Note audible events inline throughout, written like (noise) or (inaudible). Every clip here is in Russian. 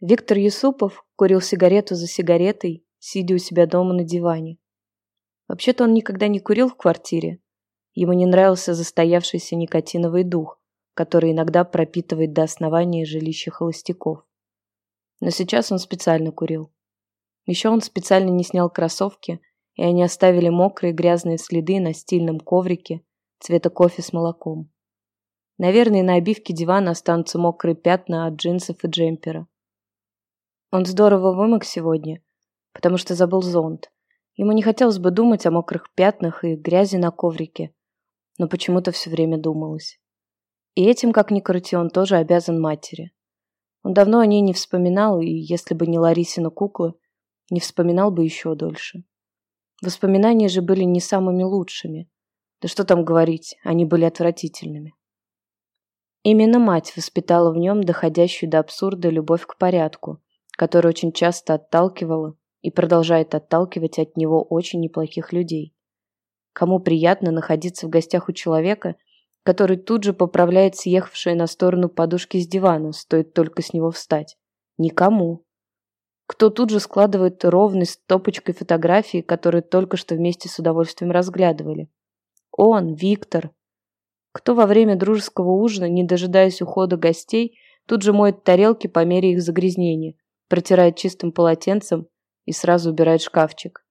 Виктор Юсупов курил сигарету за сигаретой, сидя у себя дома на диване. Вообще-то он никогда не курил в квартире. Ему не нравился застоявшийся никотиновый дух, который иногда пропитывает до основания жилища холостяков. Но сейчас он специально курил. Еще он специально не снял кроссовки, и они оставили мокрые грязные следы на стильном коврике цвета кофе с молоком. Наверное, на обивке дивана останутся мокрые пятна от джинсов и джемпера. Он здорово вымок сегодня, потому что забыл зонт. Ему не хотелось бы думать о мокрых пятнах и грязи на коврике, но почему-то все время думалось. И этим, как ни крути, он тоже обязан матери. Он давно о ней не вспоминал, и если бы не Ларисина куклы, не вспоминал бы еще дольше. Воспоминания же были не самыми лучшими. Да что там говорить, они были отвратительными. Именно мать воспитала в нем доходящую до абсурда любовь к порядку, которая очень часто отталкивала и продолжает отталкивать от него очень неплохих людей. Кому приятно находиться в гостях у человека, который тут же поправляет съехавшие на сторону подушки с дивана, стоит только с него встать? Никому. Кто тут же складывает ровной стопочкой фотографии, которые только что вместе с удовольствием разглядывали? Он, Виктор, кто во время дружеского ужина, не дожидаясь ухода гостей, тут же моет тарелки по мере их загрязнения, протирает чистым полотенцем и сразу убирает шкафчик.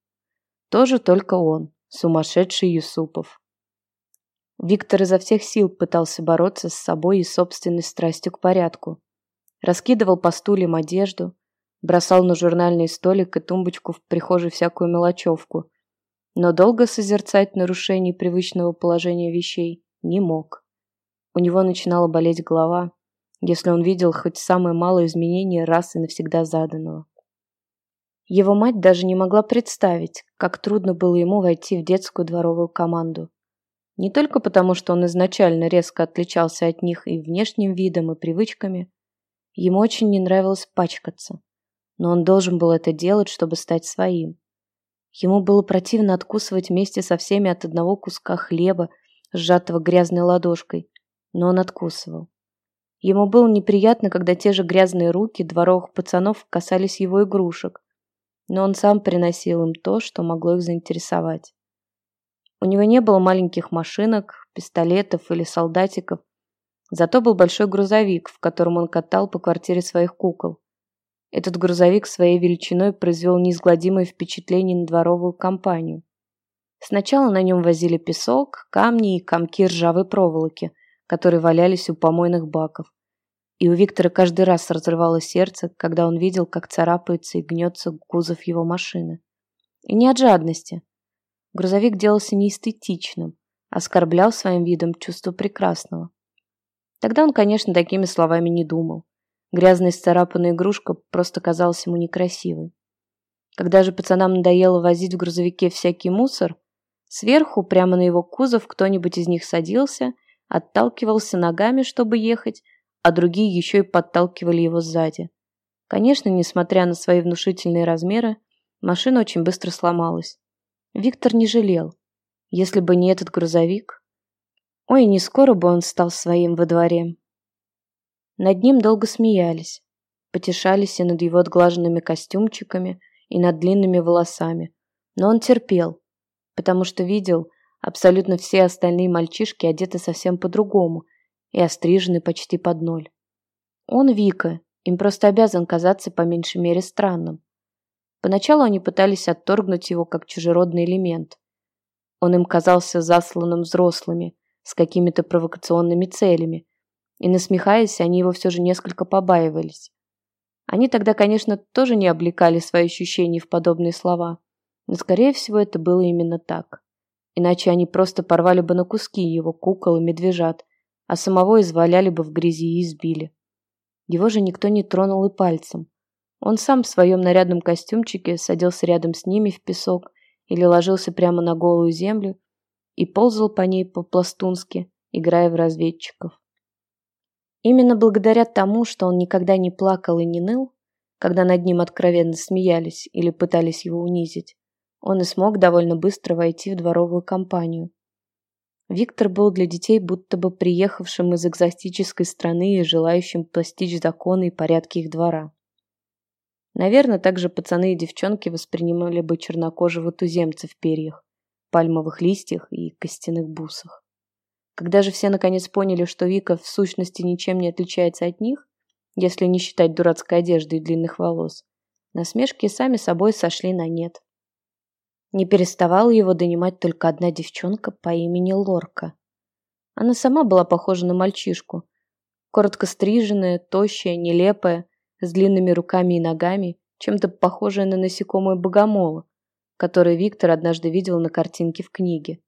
Тоже только он, сумасшедший Юсупов. Виктор изо всех сил пытался бороться с собой и собственной страстью к порядку. Раскидывал по стульям одежду, бросал на журнальный столик и тумбочку в прихожей всякую мелочевку, но долго созерцать нарушение привычного положения вещей не мог. У него начинала болеть голова, если он видел хоть самое малое изменение раз и навсегда заданного. Его мать даже не могла представить, как трудно было ему войти в детскую дворовую команду. Не только потому, что он изначально резко отличался от них и внешним видом, и привычками. Ему очень не нравилось пачкаться. Но он должен был это делать, чтобы стать своим. Ему было противно откусывать вместе со всеми от одного куска хлеба, сжатого грязной ладошкой, но он откусывал. Ему было неприятно, когда те же грязные руки дворовых пацанов касались его игрушек, но он сам приносил им то, что могло их заинтересовать. У него не было маленьких машинок, пистолетов или солдатиков, зато был большой грузовик, в котором он катал по квартире своих кукол. Этот грузовик своей величиной произвел неизгладимое впечатление на дворовую компанию. Сначала на нем возили песок, камни и комки ржавой проволоки, которые валялись у помойных баков. И у Виктора каждый раз разрывалось сердце, когда он видел, как царапается и гнется кузов его машины. И не от жадности. Грузовик делался неэстетичным, оскорблял своим видом чувство прекрасного. Тогда он, конечно, такими словами не думал. Грязная исцарапанная игрушка просто казалась ему некрасивой. Когда же пацанам надоело возить в грузовике всякий мусор, Сверху, прямо на его кузов, кто-нибудь из них садился, отталкивался ногами, чтобы ехать, а другие еще и подталкивали его сзади. Конечно, несмотря на свои внушительные размеры, машина очень быстро сломалась. Виктор не жалел. Если бы не этот грузовик... Ой, не скоро бы он стал своим во дворе. Над ним долго смеялись, потешались и над его отглаженными костюмчиками, и над длинными волосами. Но он терпел, потому что видел, абсолютно все остальные мальчишки одеты совсем по-другому и острижены почти под ноль. Он Вика, им просто обязан казаться по меньшей мере странным. Поначалу они пытались отторгнуть его как чужеродный элемент. Он им казался засланным взрослыми, с какими-то провокационными целями, и, насмехаясь, они его все же несколько побаивались. Они тогда, конечно, тоже не облекали свои ощущения в подобные слова, но, скорее всего, это было именно так. Иначе они просто порвали бы на куски его кукол и медвежат, а самого изваляли бы в грязи и избили. Его же никто не тронул и пальцем. Он сам в своем нарядном костюмчике садился рядом с ними в песок или ложился прямо на голую землю и ползал по ней по-пластунски, играя в разведчиков. Именно благодаря тому, что он никогда не плакал и не ныл, когда над ним откровенно смеялись или пытались его унизить, он и смог довольно быстро войти в дворовую компанию. Виктор был для детей будто бы приехавшим из экзотической страны и желающим постичь законы и порядки их двора. Наверное, также пацаны и девчонки воспринимали бы чернокожего туземца в перьях, пальмовых листьях и костяных бусах. Когда же все наконец поняли, что Вика в сущности ничем не отличается от них, если не считать дурацкой одежды и длинных волос, насмешки сами собой сошли на нет. Не переставала его донимать только одна девчонка по имени Лорка. Она сама была похожа на мальчишку. Коротко стриженная, тощая, нелепая, с длинными руками и ногами, чем-то похожая на насекомое богомола, которое Виктор однажды видел на картинке в книге.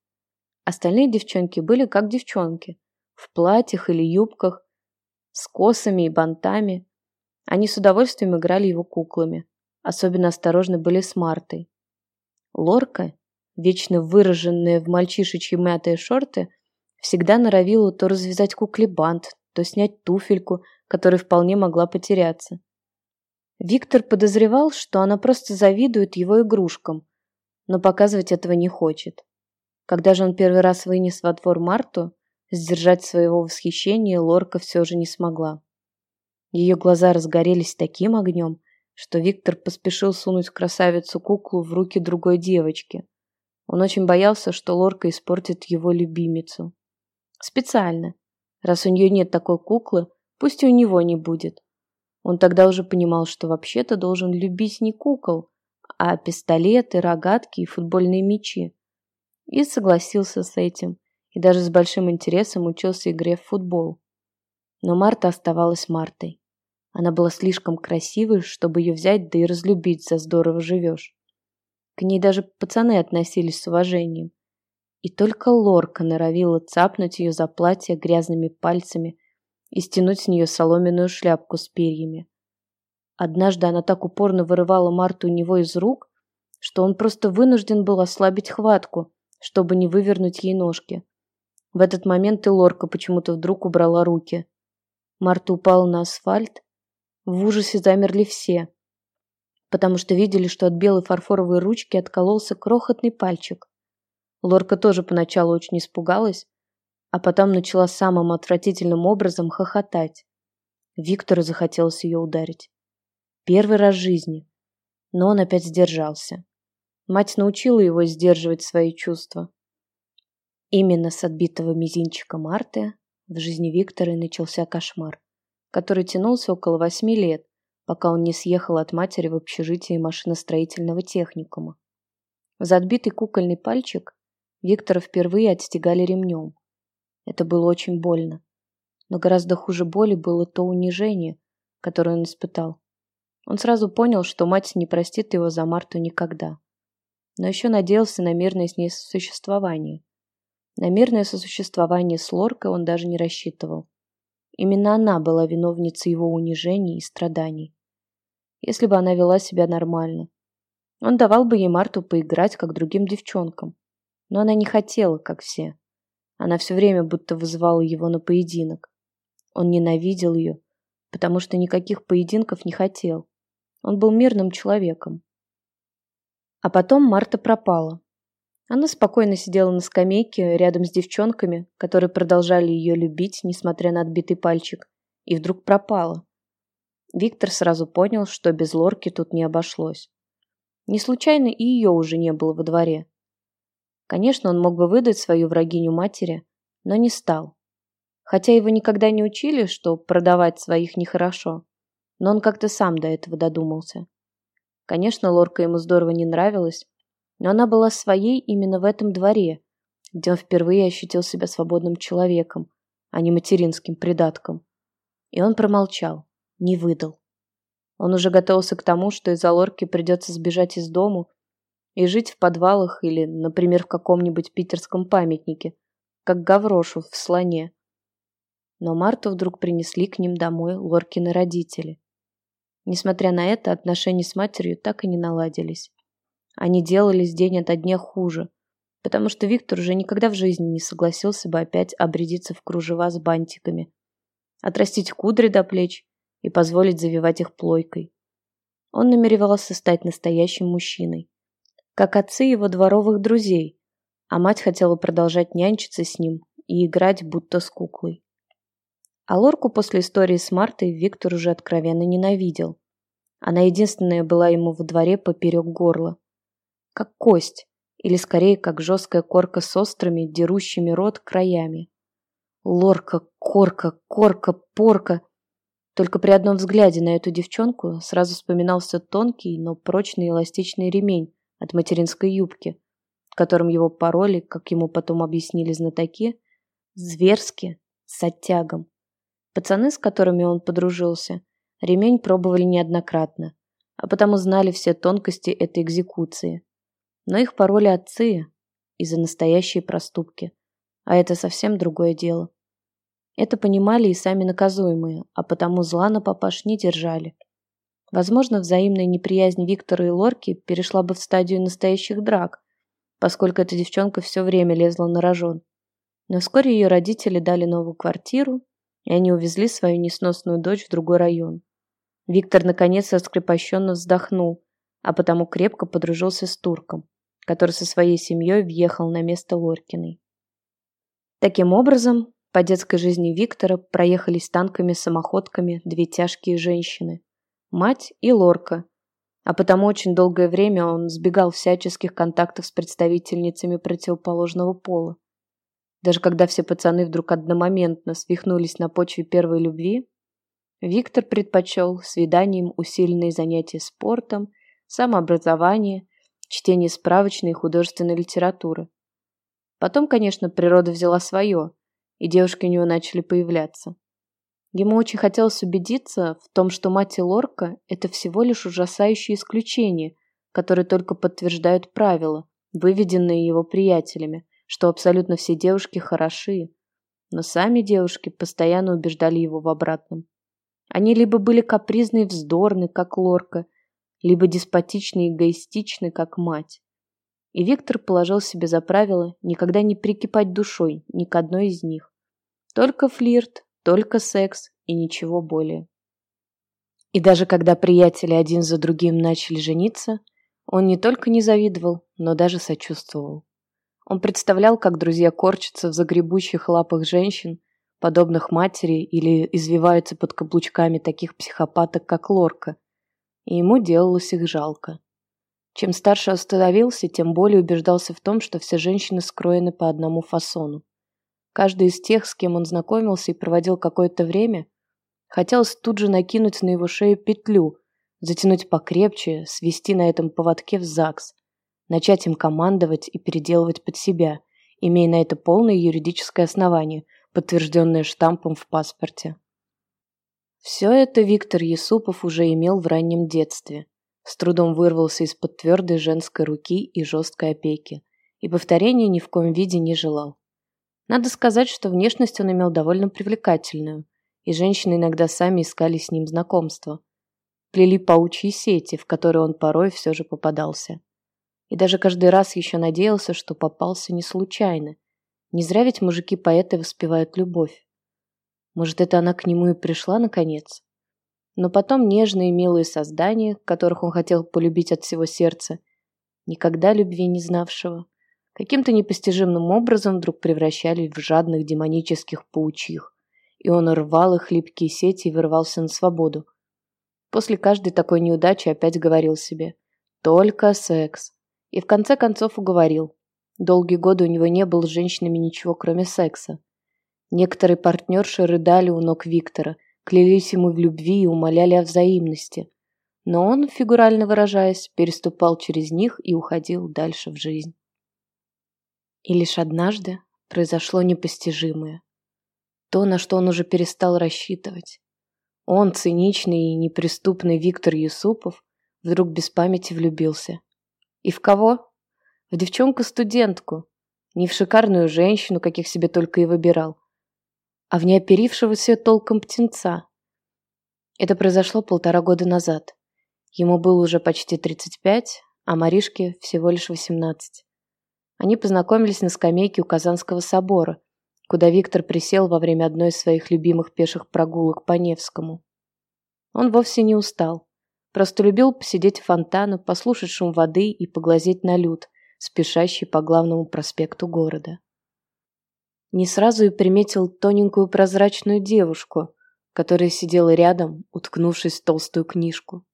Остальные девчонки были как девчонки, в платьях или юбках, с косами и бантами. Они с удовольствием играли его куклами. Особенно осторожны были с Мартой. Лорка, вечно выраженная в мальчишечьи мятые шорты, всегда норовила то развязать кукле бант, то снять туфельку, которая вполне могла потеряться. Виктор подозревал, что она просто завидует его игрушкам, но показывать этого не хочет. Когда же он первый раз вынес во двор Марту, сдержать своего восхищения Лорка все же не смогла. Ее глаза разгорелись таким огнем, что Виктор поспешил сунуть красавицу куклу в руки другой девочки. Он очень боялся, что Лорка испортит его любимицу. Специально. Раз у нее нет такой куклы, пусть и у него не будет. Он тогда уже понимал, что вообще-то должен любить не кукол, а пистолеты, рогатки и футбольные мячи. И согласился с этим, и даже с большим интересом учился игре в футбол. Но Марта оставалась Мартой. Она была слишком красивой, чтобы ее взять, да и разлюбить за здорово живешь. К ней даже пацаны относились с уважением. И только Лорка норовила цапнуть ее за платье грязными пальцами и стянуть с нее соломенную шляпку с перьями. Однажды она так упорно вырывала Марту у него из рук, что он просто вынужден был ослабить хватку, чтобы не вывернуть ей ножки. В этот момент и Лорка почему-то вдруг убрала руки. Марта упала на асфальт. В ужасе замерли все, потому что видели, что от белой фарфоровой ручки откололся крохотный пальчик. Лорка тоже поначалу очень испугалась, а потом начала самым отвратительным образом хохотать. Виктору захотелось ее ударить. Первый раз в жизни. Но он опять сдержался. Мать научила его сдерживать свои чувства. Именно с отбитого мизинчика Марты в жизни Виктора начался кошмар, который тянулся около восьми лет, пока он не съехал от матери в общежитие машиностроительного техникума. За отбитый кукольный пальчик Виктора впервые отстегали ремнем. Это было очень больно. Но гораздо хуже боли было то унижение, которое он испытал. Он сразу понял, что мать не простит его за Марту никогда. Но еще надеялся на мирное с ней сосуществование. На мирное сосуществование с Лоркой он даже не рассчитывал. Именно она была виновницей его унижений и страданий. Если бы она вела себя нормально. Он давал бы ей Марту поиграть, как другим девчонкам. Но она не хотела, как все. Она все время будто вызывала его на поединок. Он ненавидел ее, потому что никаких поединков не хотел. Он был мирным человеком. А потом Марта пропала. Она спокойно сидела на скамейке рядом с девчонками, которые продолжали ее любить, несмотря на отбитый пальчик, и вдруг пропала. Виктор сразу понял, что без Лорки тут не обошлось. Не случайно и ее уже не было во дворе. Конечно, он мог бы выдать свою врагиню матери, но не стал. Хотя его никогда не учили, что продавать своих нехорошо, но он как-то сам до этого додумался. Конечно, Лорка ему здорово не нравилась, но она была своей именно в этом дворе, где он впервые ощутил себя свободным человеком, а не материнским придатком. И он промолчал, не выдал. Он уже готовился к тому, что из-за Лорки придется сбежать из дому и жить в подвалах или, например, в каком-нибудь питерском памятнике, как Гаврошу в слоне. Но Марту вдруг принесли к ним домой Лоркины родители. Несмотря на это, отношения с матерью так и не наладились. Они делались день ото дня хуже, потому что Виктор уже никогда в жизни не согласился бы опять обрядиться в кружева с бантиками, отрастить кудри до плеч и позволить завивать их плойкой. Он намеревался стать настоящим мужчиной, как отцы его дворовых друзей, а мать хотела продолжать нянчиться с ним и играть будто с куклой. А Лорку после истории с Мартой Виктор уже откровенно ненавидел. Она единственная была ему во дворе поперек горла. Как кость, или скорее как жесткая корка с острыми, дерущими рот краями. Лорка, корка, корка, порка. Только при одном взгляде на эту девчонку сразу вспоминался тонкий, но прочный эластичный ремень от материнской юбки, которым его пароли, как ему потом объяснили знатоки, зверски, с оттягом. Пацаны, с которыми он подружился, ремень пробовали неоднократно, а потому знали все тонкости этой экзекуции. Но их пароли отцы и за настоящие проступки, а это совсем другое дело. Это понимали и сами наказуемые, а потому зла на папаш не держали. Возможно, взаимная неприязнь Виктора и Лорки перешла бы в стадию настоящих драк, поскольку эта девчонка все время лезла на рожон. Но вскоре ее родители дали новую квартиру, и они увезли свою несносную дочь в другой район. Виктор наконец раскрепощенно вздохнул, а потому крепко подружился с турком, который со своей семьей въехал на место Лоркиной. Таким образом, по детской жизни Виктора проехались танками-самоходками две тяжкие женщины – мать и Лорка, а потому очень долгое время он сбегал всяческих контактов с представительницами противоположного пола. Даже когда все пацаны вдруг одномоментно свихнулись на почве первой любви, Виктор предпочел свиданиям усиленные занятия спортом, самообразование, чтение справочной и художественной литературы. Потом, конечно, природа взяла свое, и девушки у него начали появляться. Ему очень хотелось убедиться в том, что мать и Лорка – это всего лишь ужасающие исключения, которые только подтверждают правила, выведенные его приятелями, что абсолютно все девушки хороши. Но сами девушки постоянно убеждали его в обратном. Они либо были капризны и вздорны, как Лорка, либо деспотичны и эгоистичны, как мать. И Виктор положил себе за правило никогда не прикипать душой ни к одной из них. Только флирт, только секс и ничего более. И даже когда приятели один за другим начали жениться, он не только не завидовал, но даже сочувствовал. Он представлял, как друзья корчатся в загребущих лапах женщин, подобных матери, или извиваются под каблучками таких психопаток, как Лорка, и ему делалось их жалко. Чем старше он становился, тем более убеждался в том, что все женщины скроены по одному фасону. Каждый из тех, с кем он знакомился и проводил какое-то время, хотелось тут же накинуть на его шею петлю, затянуть покрепче, свести на этом поводке в ЗАГС – начать им командовать и переделывать под себя, имея на это полное юридическое основание, подтвержденное штампом в паспорте. Все это Виктор Есупов уже имел в раннем детстве. С трудом вырвался из-под твердой женской руки и жесткой опеки, и повторения ни в коем виде не желал. Надо сказать, что внешность он имел довольно привлекательную, и женщины иногда сами искали с ним знакомства. Плели паучьи сети, в которые он порой все же попадался. И даже каждый раз еще надеялся, что попался не случайно. Не зря ведь мужики-поэты воспевают любовь. Может, это она к нему и пришла наконец? Но потом нежные милые создания, которых он хотел полюбить от всего сердца, никогда любви не знавшего, каким-то непостижимым образом вдруг превращали в жадных демонических паучих, и он рвал их хлипкие сети и вырвался на свободу. После каждой такой неудачи опять говорил себе «Только секс, и в конце концов уговорил. Долгие годы у него не было с женщинами ничего, кроме секса. Некоторые партнерши рыдали у ног Виктора, клялись ему в любви и умоляли о взаимности. Но он, фигурально выражаясь, переступал через них и уходил дальше в жизнь. И лишь однажды произошло непостижимое. То, на что он уже перестал рассчитывать. Он, циничный и неприступный Виктор Юсупов, вдруг без памяти влюбился. И в кого? В девчонку-студентку. Не в шикарную женщину, каких себе только и выбирал, а в неоперившегося толком птенца. Это произошло полтора года назад. Ему было уже почти 35, а Маришке всего лишь 18. Они познакомились на скамейке у Казанского собора, куда Виктор присел во время одной из своих любимых пеших прогулок по Невскому. Он вовсе не устал. Просто любил посидеть у фонтана, послушать шум воды и поглазеть на люд, спешащий по главному проспекту города. Не сразу и приметил тоненькую прозрачную девушку, которая сидела рядом, уткнувшись в толстую книжку.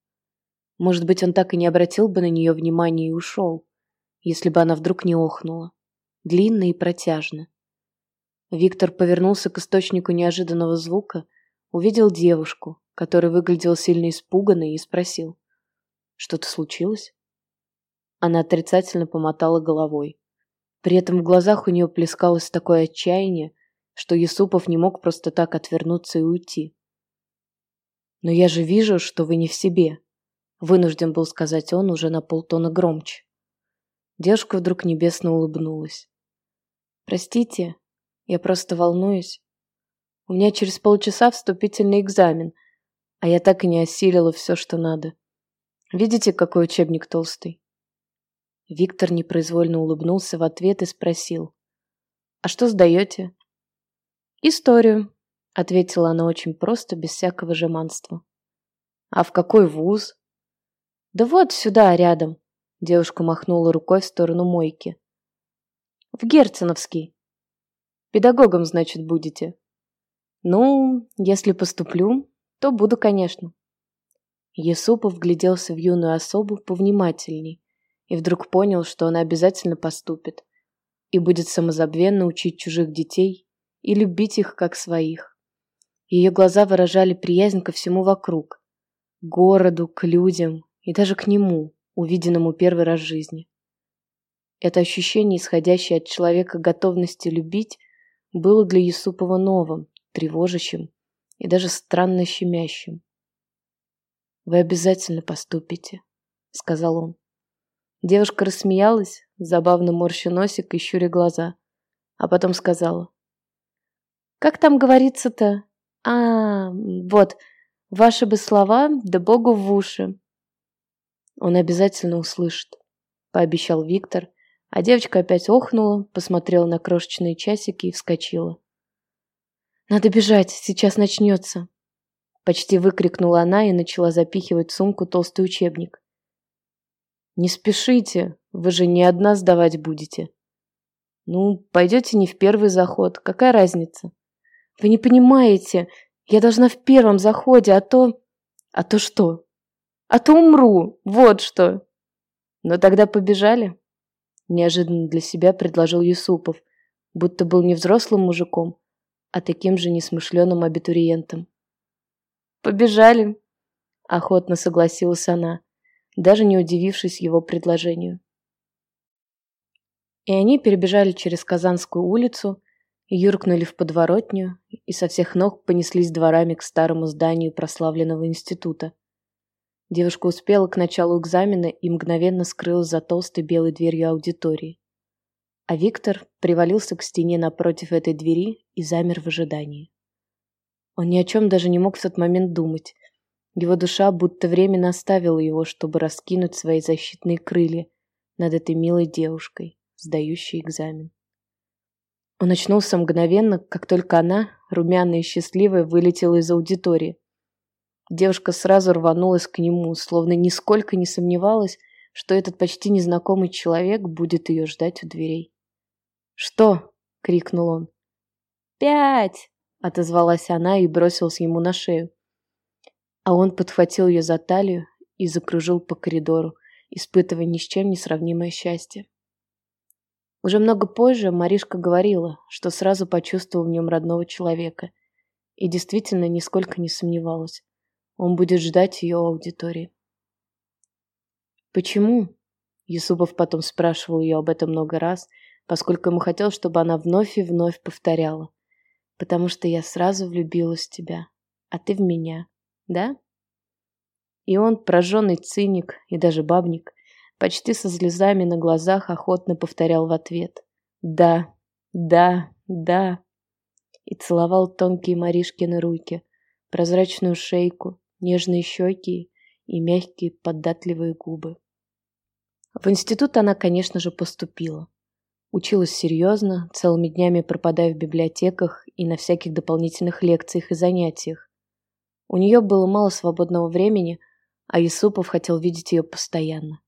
Может быть, он так и не обратил бы на нее внимания и ушел, если бы она вдруг не охнула. Длинно и протяжно. Виктор повернулся к источнику неожиданного звука, увидел девушку, которая выглядела сильно испуганной, и спросил. «Что-то случилось?» Она отрицательно помотала головой. При этом в глазах у нее плескалось такое отчаяние, что Юсупов не мог просто так отвернуться и уйти. «Но я же вижу, что вы не в себе», — вынужден был сказать он уже на полтона громче. Девушка вдруг небесно улыбнулась. «Простите, я просто волнуюсь. У меня через полчаса вступительный экзамен, а я так и не осилила все, что надо. Видите, какой учебник толстый?» Виктор непроизвольно улыбнулся в ответ и спросил. «А что сдаете?» «Историю», — ответила она очень просто, без всякого жеманства. «А в какой вуз?» «Да вот сюда, рядом», — девушка махнула рукой в сторону мойки. «В Герценовский. Педагогом, значит, будете?» «Ну, если поступлю, то буду, конечно». Есупов вгляделся в юную особу повнимательней и вдруг понял, что она обязательно поступит и будет самозабвенно учить чужих детей и любить их как своих. Ее глаза выражали приязнь ко всему вокруг, к городу, к людям и даже к нему, увиденному первый раз в жизни. Это ощущение, исходящее от человека готовности любить, было для Юсупова новым, тревожащим и даже странно щемящим. «Вы обязательно поступите», — сказал он. Девушка рассмеялась, забавно морща носик и щуря глаза, а потом сказала. «Как там говорится-то? А, вот, ваши бы слова, да богу в уши». «Он обязательно услышит», — пообещал Виктор, а девочка опять охнула, посмотрела на крошечные часики и вскочила. «Надо бежать, сейчас начнется!» Почти выкрикнула она и начала запихивать в сумку толстый учебник. Не спешите, вы же не одна сдавать будете. Ну, пойдете не в первый заход, какая разница? Вы не понимаете, я должна в первом заходе, а то... А то что? А то умру, вот что. Но тогда побежали. Неожиданно для себя предложил Юсупов, будто был не взрослым мужиком, а таким же несмышленым абитуриентом. «Побежали!» – охотно согласилась она даже не удивившись его предложению. И они перебежали через Казанскую улицу, юркнули в подворотню и со всех ног понеслись дворами к старому зданию прославленного института. Девушка успела к началу экзамена и мгновенно скрылась за толстой белой дверью аудитории. А Виктор привалился к стене напротив этой двери и замер в ожидании. Он ни о чем даже не мог в тот момент думать, его душа будто временно оставила его, чтобы раскинуть свои защитные крылья над этой милой девушкой, сдающей экзамен. Он очнулся мгновенно, как только она, румяная и счастливая, вылетела из аудитории. Девушка сразу рванулась к нему, словно нисколько не сомневалась, что этот почти незнакомый человек будет ее ждать у дверей. «Что?» — крикнул он. «Пять!» — отозвалась она и бросилась ему на шею. А он подхватил ее за талию и закружил по коридору, испытывая ни с чем не сравнимое счастье. Уже много позже Маришка говорила, что сразу почувствовал в нем родного человека, и действительно нисколько не сомневалась. Он будет ждать ее аудитории. «Почему?» Юсупов потом спрашивал ее об этом много раз, поскольку ему хотел, чтобы она вновь и вновь повторяла. «Потому что я сразу влюбилась в тебя, а ты в меня да? И он, прожженный циник и даже бабник, почти со слезами на глазах охотно повторял в ответ «Да, да, да» и целовал тонкие Маришкины руки, прозрачную шейку, нежные щеки и мягкие податливые губы. В институт она, конечно же, поступила. Училась серьезно, целыми днями пропадая в библиотеках и на всяких дополнительных лекциях и занятиях, у нее было мало свободного времени, а Юсупов хотел видеть ее постоянно.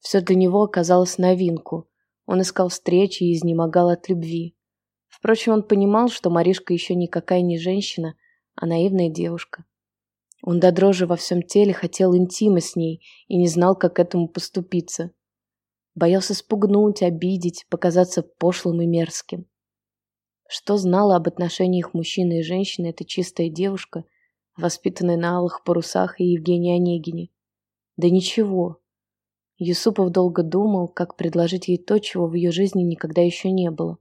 Все для него оказалось новинку. Он искал встречи и изнемогал от любви. Впрочем, он понимал, что Маришка еще никакая не женщина, а наивная девушка. Он до дрожи во всем теле хотел интима с ней и не знал, как этому поступиться. Боялся спугнуть, обидеть, показаться пошлым и мерзким. Что знала об отношениях мужчины и женщины эта чистая девушка, воспитанная на алых парусах и Евгении Онегине? Да ничего. Юсупов долго думал, как предложить ей то, чего в ее жизни никогда еще не было.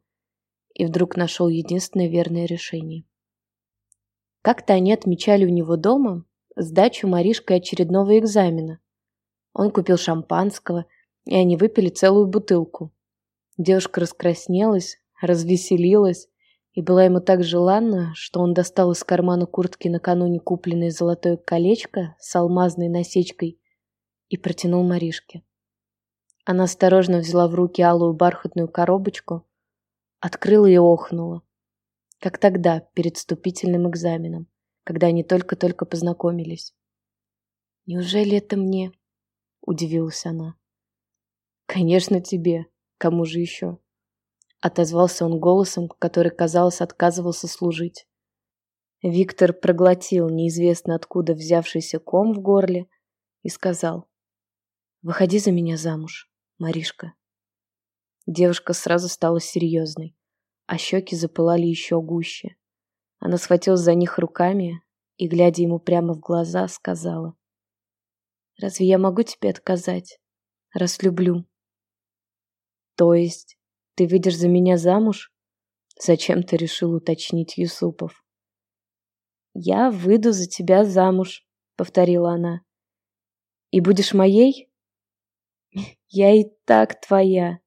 И вдруг нашел единственное верное решение. Как-то они отмечали у него дома сдачу Маришкой очередного экзамена. Он купил шампанского, и они выпили целую бутылку. Девушка раскраснелась, развеселилась, и была ему так желанна, что он достал из кармана куртки накануне купленное золотое колечко с алмазной насечкой и протянул Маришке. Она осторожно взяла в руки алую бархатную коробочку, открыла и охнула, как тогда, перед вступительным экзаменом, когда они только-только познакомились. «Неужели это мне?» — удивилась она. «Конечно тебе. Кому же еще?» Отозвался он голосом, который, казалось, отказывался служить. Виктор проглотил неизвестно откуда взявшийся ком в горле и сказал, «Выходи за меня замуж, Маришка». Девушка сразу стала серьезной, а щеки запылали еще гуще. Она схватилась за них руками и, глядя ему прямо в глаза, сказала, «Разве я могу тебе отказать, раз люблю?» «То есть ты выйдешь за меня замуж? Зачем ты решил уточнить Юсупов? Я выйду за тебя замуж, повторила она. И будешь моей? (laughs) Я и так твоя,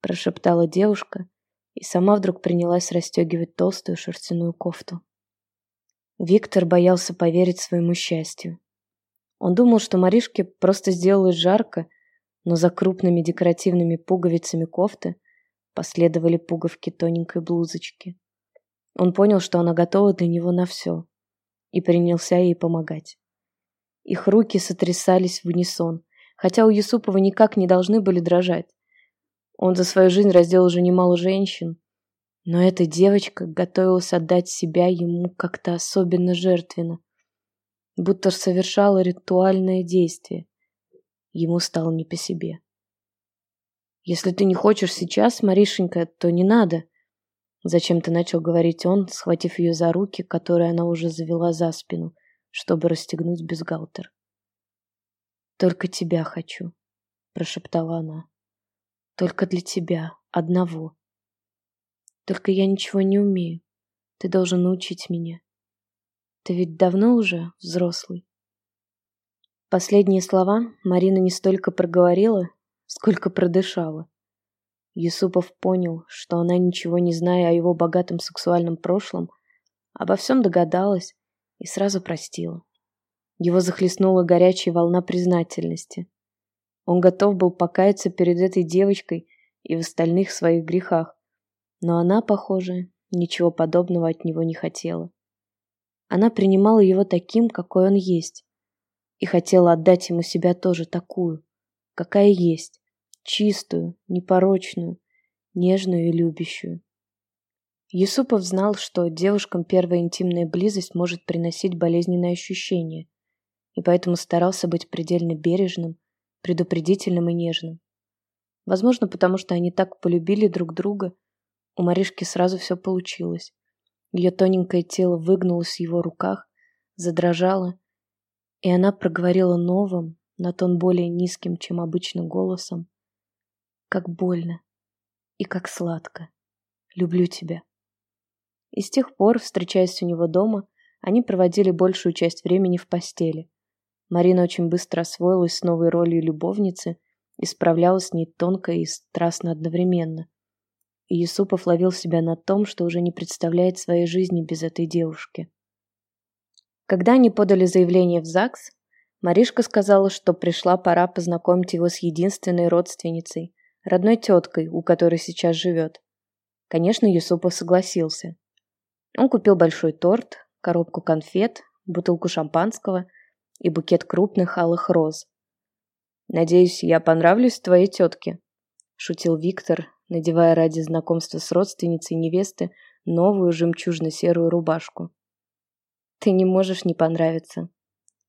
прошептала девушка и сама вдруг принялась расстегивать толстую шерстяную кофту. Виктор боялся поверить своему счастью. Он думал, что Маришке просто сделалось жарко, но за крупными декоративными пуговицами кофты Последовали пуговки тоненькой блузочки. Он понял, что она готова для него на все, и принялся ей помогать. Их руки сотрясались в унисон, хотя у Юсупова никак не должны были дрожать. Он за свою жизнь раздел уже немало женщин, но эта девочка готовилась отдать себя ему как-то особенно жертвенно, будто совершала ритуальное действие. Ему стало не по себе. Если ты не хочешь сейчас, Маришенька, то не надо. Зачем-то начал говорить он, схватив ее за руки, которые она уже завела за спину, чтобы расстегнуть бюстгальтер. «Только тебя хочу», — прошептала она. «Только для тебя, одного. Только я ничего не умею. Ты должен научить меня. Ты ведь давно уже взрослый». Последние слова Марина не столько проговорила, сколько продышала. Юсупов понял, что она, ничего не зная о его богатом сексуальном прошлом, обо всем догадалась и сразу простила. Его захлестнула горячая волна признательности. Он готов был покаяться перед этой девочкой и в остальных своих грехах, но она, похоже, ничего подобного от него не хотела. Она принимала его таким, какой он есть, и хотела отдать ему себя тоже такую, какая есть, чистую, непорочную, нежную и любящую. Юсупов знал, что девушкам первая интимная близость может приносить болезненные ощущения, и поэтому старался быть предельно бережным, предупредительным и нежным. Возможно, потому что они так полюбили друг друга, у Маришки сразу все получилось. Ее тоненькое тело выгнулось в его руках, задрожало, и она проговорила новым, на тон более низким, чем обычно голосом. Как больно и как сладко. Люблю тебя. И с тех пор, встречаясь у него дома, они проводили большую часть времени в постели. Марина очень быстро освоилась с новой ролью любовницы и справлялась с ней тонко и страстно одновременно. И Юсупов ловил себя на том, что уже не представляет своей жизни без этой девушки. Когда они подали заявление в ЗАГС, Маришка сказала, что пришла пора познакомить его с единственной родственницей, родной теткой, у которой сейчас живет. Конечно, Юсупов согласился. Он купил большой торт, коробку конфет, бутылку шампанского и букет крупных алых роз. «Надеюсь, я понравлюсь твоей тетке», – шутил Виктор, надевая ради знакомства с родственницей невесты новую жемчужно-серую рубашку. «Ты не можешь не понравиться»,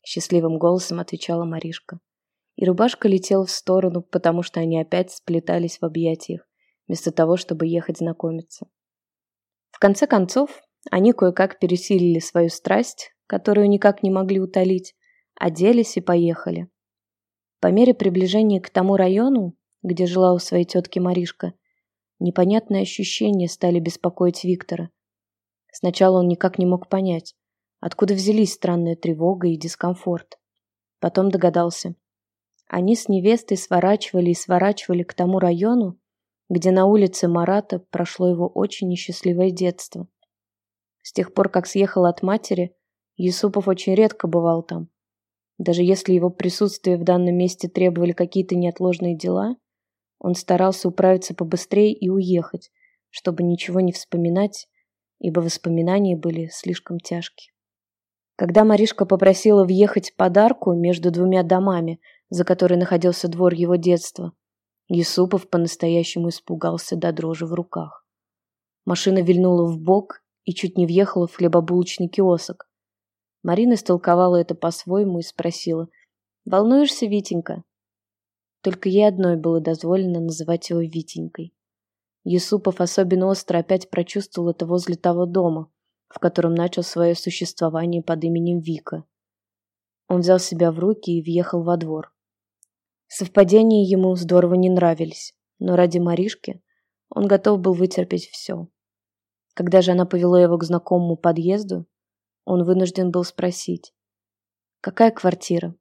Счастливым голосом отвечала Маришка. И рубашка летела в сторону, потому что они опять сплетались в объятиях, вместо того, чтобы ехать знакомиться. В конце концов, они кое-как пересилили свою страсть, которую никак не могли утолить, оделись и поехали. По мере приближения к тому району, где жила у своей тетки Маришка, непонятные ощущения стали беспокоить Виктора. Сначала он никак не мог понять, откуда взялись странная тревога и дискомфорт. Потом догадался. Они с невестой сворачивали и сворачивали к тому району, где на улице Марата прошло его очень несчастливое детство. С тех пор, как съехал от матери, Юсупов очень редко бывал там. Даже если его присутствие в данном месте требовали какие-то неотложные дела, он старался управиться побыстрее и уехать, чтобы ничего не вспоминать, ибо воспоминания были слишком тяжкие. Когда Маришка попросила въехать подарку между двумя домами, за которой находился двор его детства, Юсупов по-настоящему испугался до дрожи в руках. Машина вильнула в бок и чуть не въехала в хлебобулочный киосок. Марина истолковала это по-своему и спросила, «Волнуешься, Витенька?» Только ей одной было дозволено называть его Витенькой. Юсупов особенно остро опять прочувствовал это возле того дома, в котором начал свое существование под именем Вика. Он взял себя в руки и въехал во двор. Совпадения ему здорово не нравились, но ради Маришки он готов был вытерпеть все. Когда же она повела его к знакомому подъезду, он вынужден был спросить, «Какая квартира?»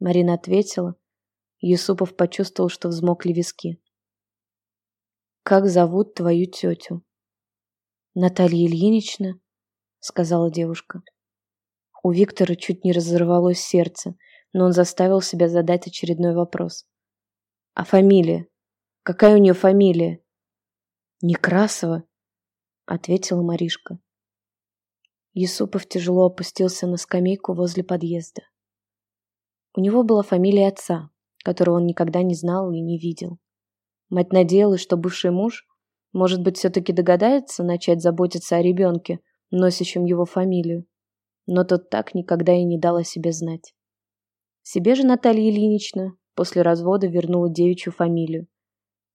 Марина ответила. Юсупов почувствовал, что взмокли виски. «Как зовут твою тетю?» «Наталья Ильинична», — сказала девушка. У Виктора чуть не разорвалось сердце, но он заставил себя задать очередной вопрос. «А фамилия? Какая у нее фамилия?» «Некрасова», — ответила Маришка. Юсупов тяжело опустился на скамейку возле подъезда. У него была фамилия отца, которого он никогда не знал и не видел. Мать надеялась, что бывший муж, может быть, все-таки догадается начать заботиться о ребенке, носящем его фамилию. Но тот так никогда и не дал о себе знать. Себе же Наталья Ильинична после развода вернула девичью фамилию.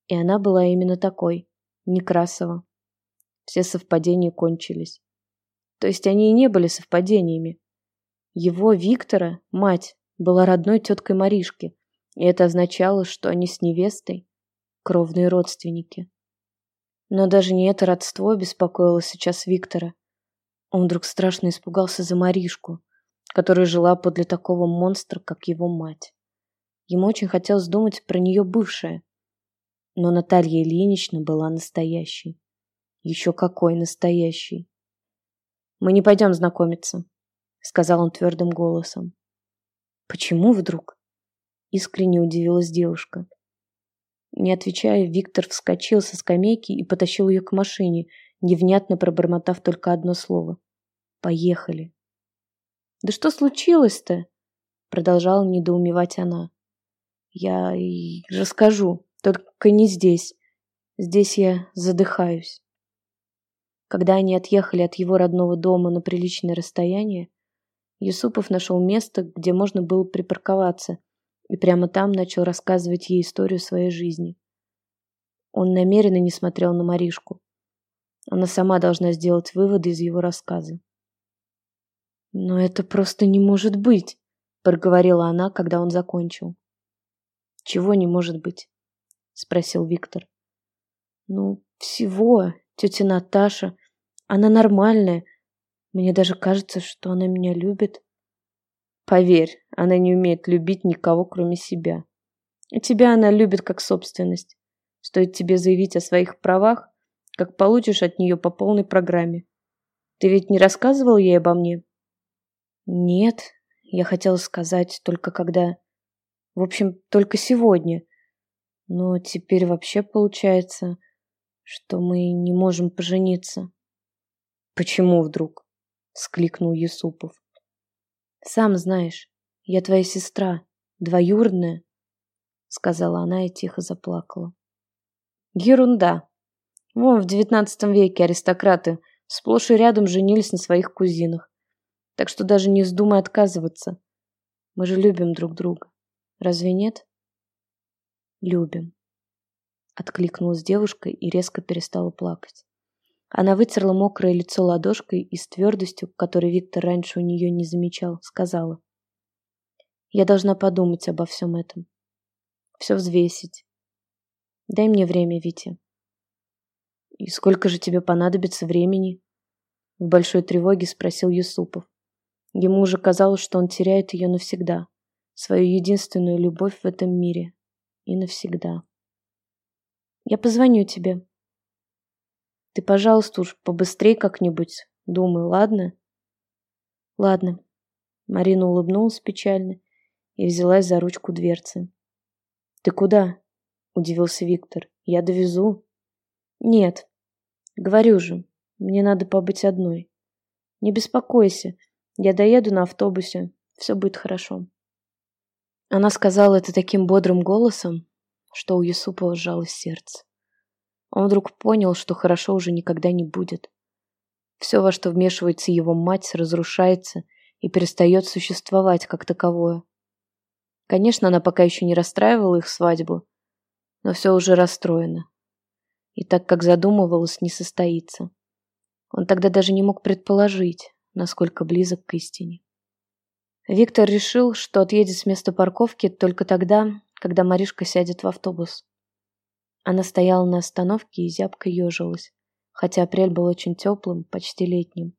И она была именно такой, Некрасова. Все совпадения кончились. То есть они и не были совпадениями. Его, Виктора, мать, была родной теткой Маришки, и это означало, что они с невестой кровные родственники. Но даже не это родство беспокоило сейчас Виктора. Он вдруг страшно испугался за Маришку, которая жила подле такого монстра, как его мать. Ему очень хотелось думать про нее бывшее. Но Наталья Ильинична была настоящей. Еще какой настоящей. Мы не пойдем знакомиться, сказал он твердым голосом. Почему вдруг? Искренне удивилась девушка. Не отвечая, Виктор вскочил со скамейки и потащил ее к машине, невнятно пробормотав только одно слово. «Поехали». «Да что случилось-то?» Продолжала недоумевать она. «Я и расскажу, только не здесь. Здесь я задыхаюсь». Когда они отъехали от его родного дома на приличное расстояние, Юсупов нашел место, где можно было припарковаться, и прямо там начал рассказывать ей историю своей жизни. Он намеренно не смотрел на Маришку. Она сама должна сделать выводы из его рассказа. «Но это просто не может быть», — проговорила она, когда он закончил. «Чего не может быть?» — спросил Виктор. «Ну, всего, тетя Наташа, она нормальная. Мне даже кажется, что она меня любит. Поверь, она не умеет любить никого, кроме себя. А тебя она любит как собственность. Стоит тебе заявить о своих правах, как получишь от нее по полной программе. Ты ведь не рассказывал ей обо мне? Нет, я хотела сказать только когда... В общем, только сегодня. Но теперь вообще получается, что мы не можем пожениться. «Почему вдруг?» — скликнул Юсупов. «Сам знаешь, я твоя сестра, двоюродная», — сказала она и тихо заплакала. «Ерунда. Вон в девятнадцатом веке аристократы сплошь и рядом женились на своих кузинах. Так что даже не вздумай отказываться. Мы же любим друг друга. Разве нет? Любим. Откликнулась девушка и резко перестала плакать. Она вытерла мокрое лицо ладошкой и с твердостью, которой Виктор раньше у нее не замечал, сказала. «Я должна подумать обо всем этом. Все взвесить. Дай мне время, Витя». «И сколько же тебе понадобится времени?» В большой тревоге спросил Юсупов. Ему уже казалось, что он теряет ее навсегда, свою единственную любовь в этом мире. И навсегда. «Я позвоню тебе», ты, пожалуйста, уж побыстрей как-нибудь, думаю, ладно? Ладно. Марина улыбнулась печально и взялась за ручку дверцы. Ты куда? Удивился Виктор. Я довезу. Нет. Говорю же, мне надо побыть одной. Не беспокойся, я доеду на автобусе, все будет хорошо. Она сказала это таким бодрым голосом, что у Юсупова сжалось сердце. Он вдруг понял, что хорошо уже никогда не будет. Все, во что вмешивается его мать, разрушается и перестает существовать как таковое. Конечно, она пока еще не расстраивала их свадьбу, но все уже расстроено. И так, как задумывалось, не состоится. Он тогда даже не мог предположить, насколько близок к истине. Виктор решил, что отъедет с места парковки только тогда, когда Маришка сядет в автобус. Она стояла на остановке и зябко ежилась, хотя апрель был очень теплым, почти летним.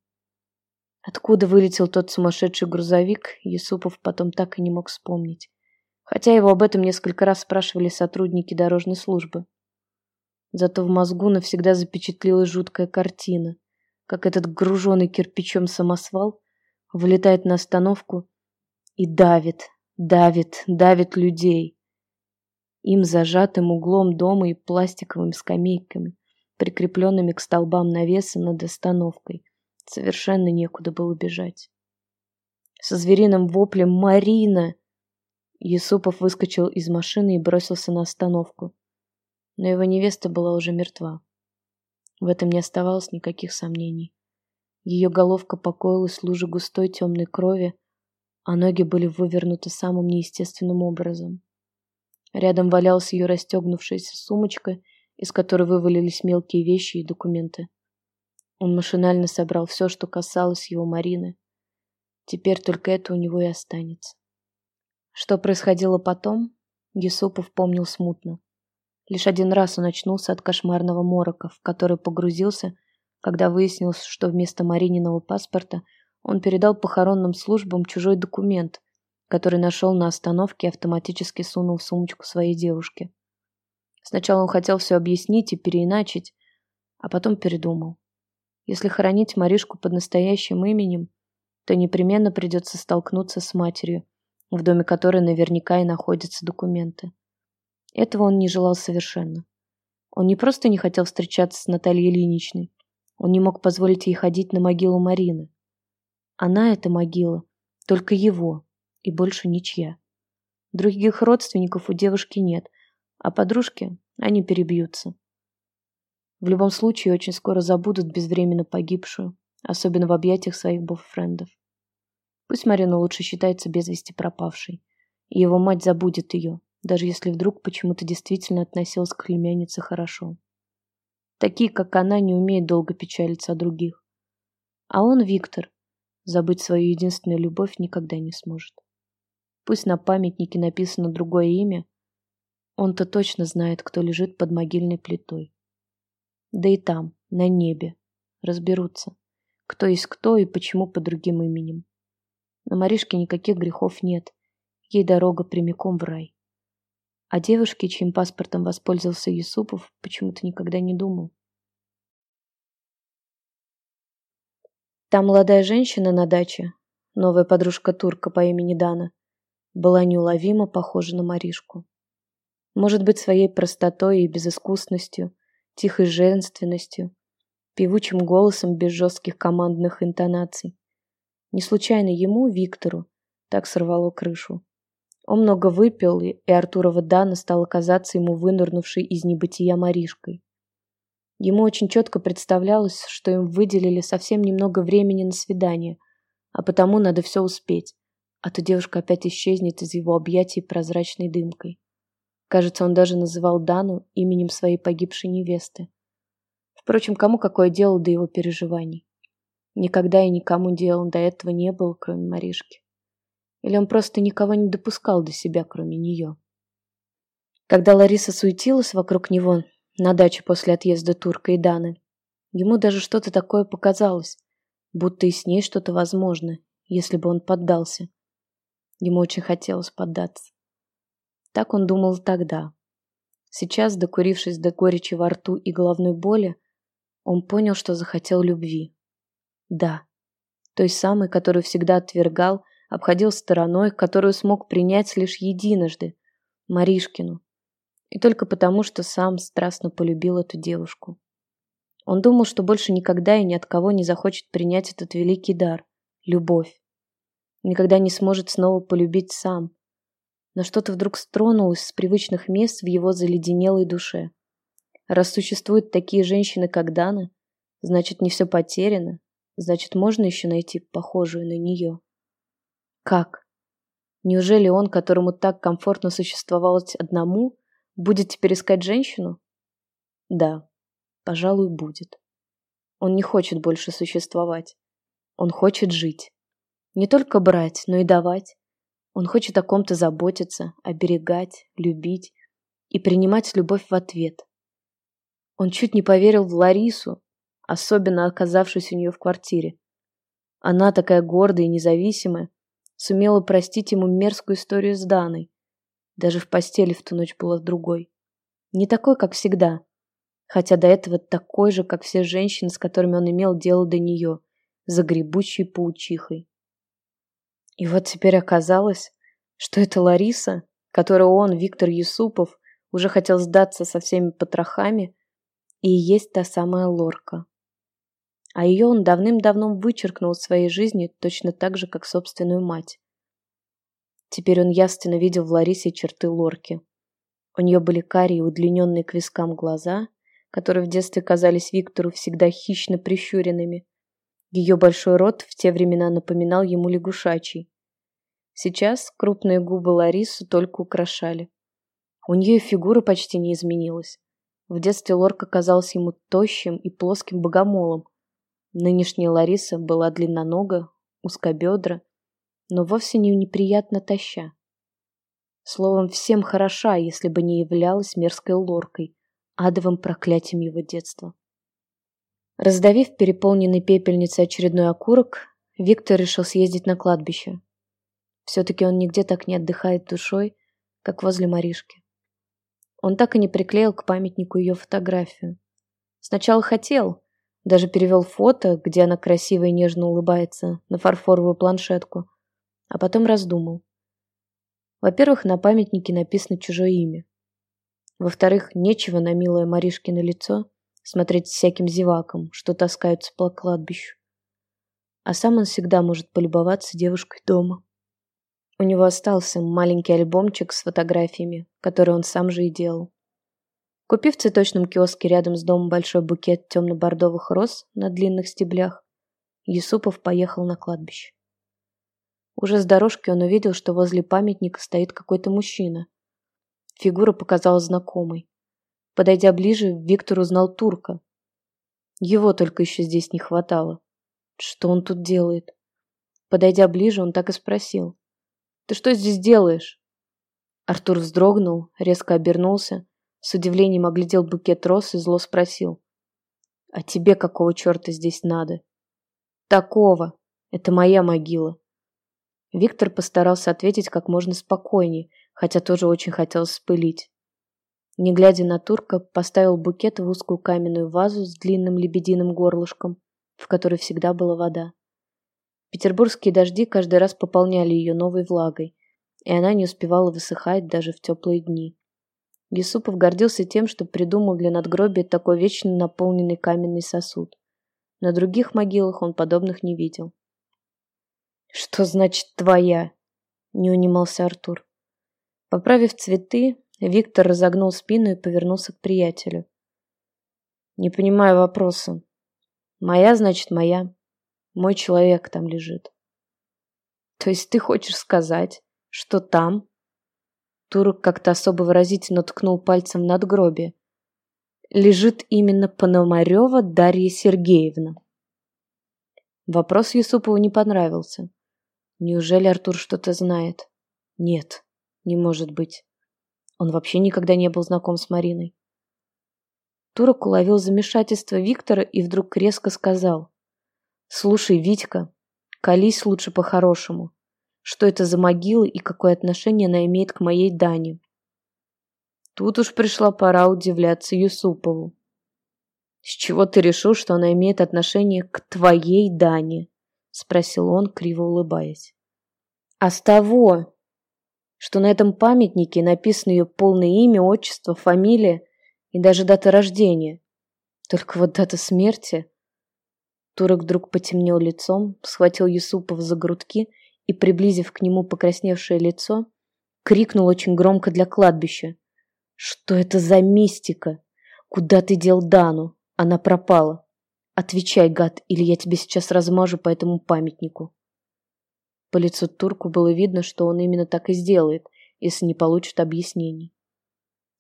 Откуда вылетел тот сумасшедший грузовик, Юсупов потом так и не мог вспомнить, хотя его об этом несколько раз спрашивали сотрудники дорожной службы. Зато в мозгу навсегда запечатлелась жуткая картина, как этот груженный кирпичом самосвал вылетает на остановку и давит, давит, давит людей им зажатым углом дома и пластиковыми скамейками, прикрепленными к столбам навеса над остановкой. Совершенно некуда было бежать. Со звериным воплем «Марина!» Юсупов выскочил из машины и бросился на остановку. Но его невеста была уже мертва. В этом не оставалось никаких сомнений. Ее головка покоилась в луже густой темной крови, а ноги были вывернуты самым неестественным образом. Рядом валялась ее расстегнувшаяся сумочка, из которой вывалились мелкие вещи и документы. Он машинально собрал все, что касалось его Марины. Теперь только это у него и останется. Что происходило потом, Юсупов помнил смутно. Лишь один раз он очнулся от кошмарного морока, в который погрузился, когда выяснилось, что вместо Марининого паспорта он передал похоронным службам чужой документ, который нашел на остановке и автоматически сунул в сумочку своей девушки. Сначала он хотел все объяснить и переиначить, а потом передумал. Если хоронить Маришку под настоящим именем, то непременно придется столкнуться с матерью, в доме которой наверняка и находятся документы. Этого он не желал совершенно. Он не просто не хотел встречаться с Натальей Ильиничной, он не мог позволить ей ходить на могилу Марины. Она — это могила, только его, и больше ничья. Других родственников у девушки нет, а подружки, они перебьются. В любом случае, очень скоро забудут безвременно погибшую, особенно в объятиях своих бойфрендов. Пусть Марина лучше считается без вести пропавшей, и его мать забудет ее, даже если вдруг почему-то действительно относилась к племяннице хорошо. Такие, как она, не умеют долго печалиться о других. А он, Виктор, забыть свою единственную любовь никогда не сможет. Пусть на памятнике написано другое имя, он-то точно знает, кто лежит под могильной плитой. Да и там, на небе, разберутся, кто есть кто и почему под другим именем. На Маришке никаких грехов нет, ей дорога прямиком в рай. А девушке, чьим паспортом воспользовался Юсупов, почему-то никогда не думал. Та молодая женщина на даче, новая подружка турка по имени Дана, была неуловимо похожа на Маришку. Может быть, своей простотой и безыскусностью, тихой женственностью, певучим голосом без жестких командных интонаций. Не случайно ему, Виктору, так сорвало крышу. Он много выпил, и Артурова Дана стала казаться ему вынырнувшей из небытия Маришкой. Ему очень четко представлялось, что им выделили совсем немного времени на свидание, а потому надо все успеть, а то девушка опять исчезнет из его объятий прозрачной дымкой. Кажется, он даже называл Дану именем своей погибшей невесты. Впрочем, кому какое дело до его переживаний? Никогда и никому дела до этого не было, кроме Маришки. Или он просто никого не допускал до себя, кроме нее. Когда Лариса суетилась вокруг него на даче после отъезда Турка и Даны, ему даже что-то такое показалось, будто и с ней что-то возможно, если бы он поддался. Ему очень хотелось поддаться. Так он думал тогда. Сейчас, докурившись до горечи во рту и головной боли, он понял, что захотел любви. Да, той самой, которую всегда отвергал, обходил стороной, которую смог принять лишь единожды, Маришкину. И только потому, что сам страстно полюбил эту девушку. Он думал, что больше никогда и ни от кого не захочет принять этот великий дар – любовь. Никогда не сможет снова полюбить сам. Но что-то вдруг стронулось с привычных мест в его заледенелой душе. Раз существуют такие женщины, как Дана, значит, не все потеряно, значит, можно еще найти похожую на нее. Как? Неужели он, которому так комфортно существовалось одному, будет теперь искать женщину? Да, Пожалуй, будет. Он не хочет больше существовать. Он хочет жить. Не только брать, но и давать. Он хочет о ком-то заботиться, оберегать, любить и принимать любовь в ответ. Он чуть не поверил в Ларису, особенно оказавшись у нее в квартире. Она, такая гордая и независимая, сумела простить ему мерзкую историю с Даной. Даже в постели в ту ночь была другой. Не такой, как всегда, хотя до этого такой же, как все женщины, с которыми он имел дело до нее, загребущей паучихой. И вот теперь оказалось, что это Лариса, которую он, Виктор Юсупов, уже хотел сдаться со всеми потрохами, и есть та самая Лорка. А ее он давным-давно вычеркнул из своей жизни точно так же, как собственную мать. Теперь он ясно видел в Ларисе черты Лорки. У нее были карие, удлиненные к вискам глаза – которые в детстве казались Виктору всегда хищно прищуренными. Ее большой рот в те времена напоминал ему лягушачий. Сейчас крупные губы Ларису только украшали. У нее фигура почти не изменилась. В детстве Лорка казалась ему тощим и плоским богомолом. Нынешняя Лариса была длиннонога, узкобедра, но вовсе не неприятно таща. Словом, всем хороша, если бы не являлась мерзкой лоркой, адовым проклятием его детства. Раздавив переполненный пепельницей очередной окурок, Виктор решил съездить на кладбище. Все-таки он нигде так не отдыхает душой, как возле Маришки. Он так и не приклеил к памятнику ее фотографию. Сначала хотел, даже перевел фото, где она красиво и нежно улыбается, на фарфоровую планшетку, а потом раздумал. Во-первых, на памятнике написано чужое имя. Во-вторых, нечего на милое Маришкино лицо смотреть всяким зевакам, что таскаются по кладбищу. А сам он всегда может полюбоваться девушкой дома. У него остался маленький альбомчик с фотографиями, который он сам же и делал. Купив в цветочном киоске рядом с домом большой букет темно-бордовых роз на длинных стеблях, Юсупов поехал на кладбище. Уже с дорожки он увидел, что возле памятника стоит какой-то мужчина – Фигура показалась знакомой. Подойдя ближе, Виктор узнал турка. Его только еще здесь не хватало. Что он тут делает? Подойдя ближе, он так и спросил. «Ты что здесь делаешь?» Артур вздрогнул, резко обернулся, с удивлением оглядел букет роз и зло спросил. «А тебе какого черта здесь надо?» «Такого! Это моя могила!» Виктор постарался ответить как можно спокойнее, хотя тоже очень хотел спылить. Не глядя на турка, поставил букет в узкую каменную вазу с длинным лебединым горлышком, в которой всегда была вода. Петербургские дожди каждый раз пополняли ее новой влагой, и она не успевала высыхать даже в теплые дни. Юсупов гордился тем, что придумал для надгробия такой вечно наполненный каменный сосуд. На других могилах он подобных не видел. «Что значит «твоя»?» — не унимался Артур. Поправив цветы, Виктор разогнул спину и повернулся к приятелю. «Не понимаю вопроса. Моя, значит, моя. Мой человек там лежит. То есть ты хочешь сказать, что там? Турок как-то особо выразительно ткнул пальцем над гробе. Лежит именно Пономарева Дарья Сергеевна. Вопрос Юсупову не понравился. Неужели Артур что-то знает? Нет, не может быть. Он вообще никогда не был знаком с Мариной. Турок уловил замешательство Виктора и вдруг резко сказал. «Слушай, Витька, колись лучше по-хорошему. Что это за могила и какое отношение она имеет к моей Дане?» Тут уж пришла пора удивляться Юсупову. «С чего ты решил, что она имеет отношение к твоей Дане?» — спросил он, криво улыбаясь. «А с того, что на этом памятнике написано ее полное имя, отчество, фамилия и даже дата рождения. Только вот дата смерти. Турок вдруг потемнел лицом, схватил Юсупов за грудки и, приблизив к нему покрасневшее лицо, крикнул очень громко для кладбища. «Что это за мистика? Куда ты дел Дану? Она пропала. Отвечай, гад, или я тебе сейчас размажу по этому памятнику». По лицу турку было видно, что он именно так и сделает, если не получит объяснений.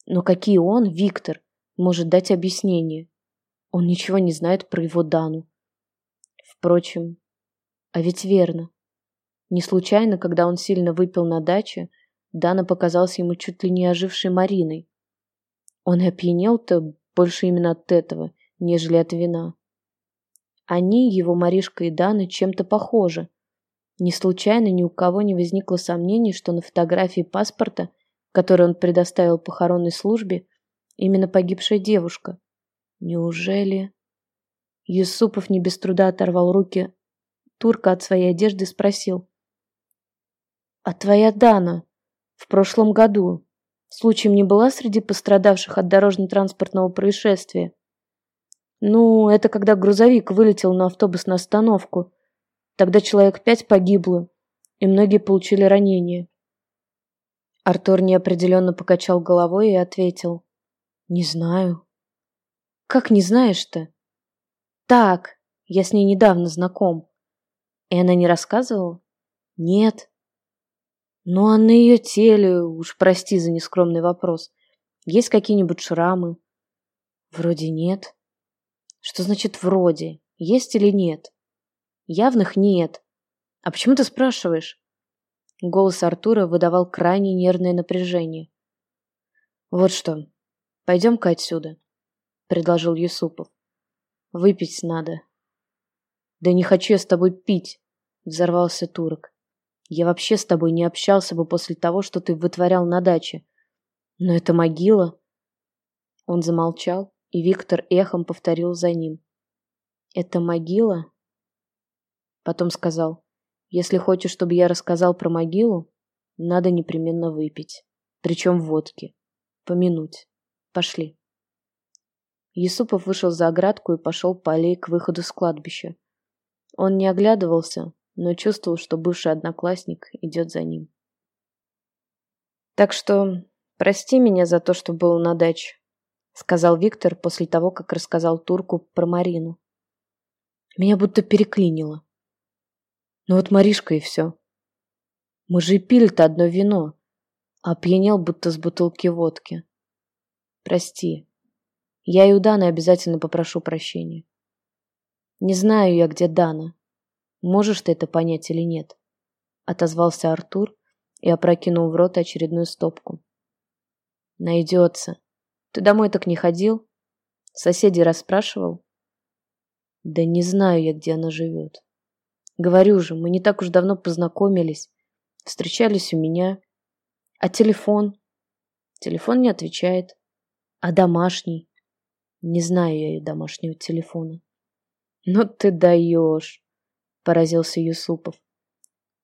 Но какие он, Виктор, может дать объяснение? Он ничего не знает про его Дану. Впрочем, а ведь верно. Не случайно, когда он сильно выпил на даче, Дана показалась ему чуть ли не ожившей Мариной. Он опьянел-то больше именно от этого, нежели от вина. Они, его Маришка и Дана, чем-то похожи. Не случайно ни у кого не возникло сомнений, что на фотографии паспорта – который он предоставил похоронной службе, именно погибшая девушка. Неужели... Юсупов не без труда оторвал руки турка от своей одежды и спросил. «А твоя Дана в прошлом году случаем не была среди пострадавших от дорожно-транспортного происшествия?» «Ну, это когда грузовик вылетел на автобусную остановку. Тогда человек пять погибло, и многие получили ранения. Артур неопределенно покачал головой и ответил. «Не знаю». «Как не знаешь-то?» «Так, я с ней недавно знаком». «И она не рассказывала?» «Нет». «Ну, а на ее теле, уж прости за нескромный вопрос, есть какие-нибудь шрамы?» «Вроде нет». «Что значит «вроде»? Есть или нет?» «Явных нет». «А почему ты спрашиваешь?» Голос Артура выдавал крайне нервное напряжение. «Вот что, пойдем-ка отсюда», — предложил Юсупов. «Выпить надо». «Да не хочу я с тобой пить», — взорвался турок. «Я вообще с тобой не общался бы после того, что ты вытворял на даче. Но это могила». Он замолчал, и Виктор эхом повторил за ним. «Это могила?» Потом сказал. Если хочешь, чтобы я рассказал про могилу, надо непременно выпить. Причем водки. Помянуть. Пошли. Юсупов вышел за оградку и пошел по аллее к выходу с кладбища. Он не оглядывался, но чувствовал, что бывший одноклассник идет за ним. «Так что прости меня за то, что был на даче», — сказал Виктор после того, как рассказал турку про Марину. Меня будто переклинило. Ну вот Маришка и все. Мы же пили-то одно вино. А опьянел, будто с бутылки водки. Прости. Я и у Даны обязательно попрошу прощения. Не знаю я, где Дана. Можешь ты это понять или нет? Отозвался Артур и опрокинул в рот очередную стопку. Найдется. Ты домой так не ходил? Соседей расспрашивал? Да не знаю я, где она живет. Говорю же, мы не так уж давно познакомились. Встречались у меня. А телефон? Телефон не отвечает. А домашний? Не знаю я ее домашнего телефона. Ну ты даешь, поразился Юсупов.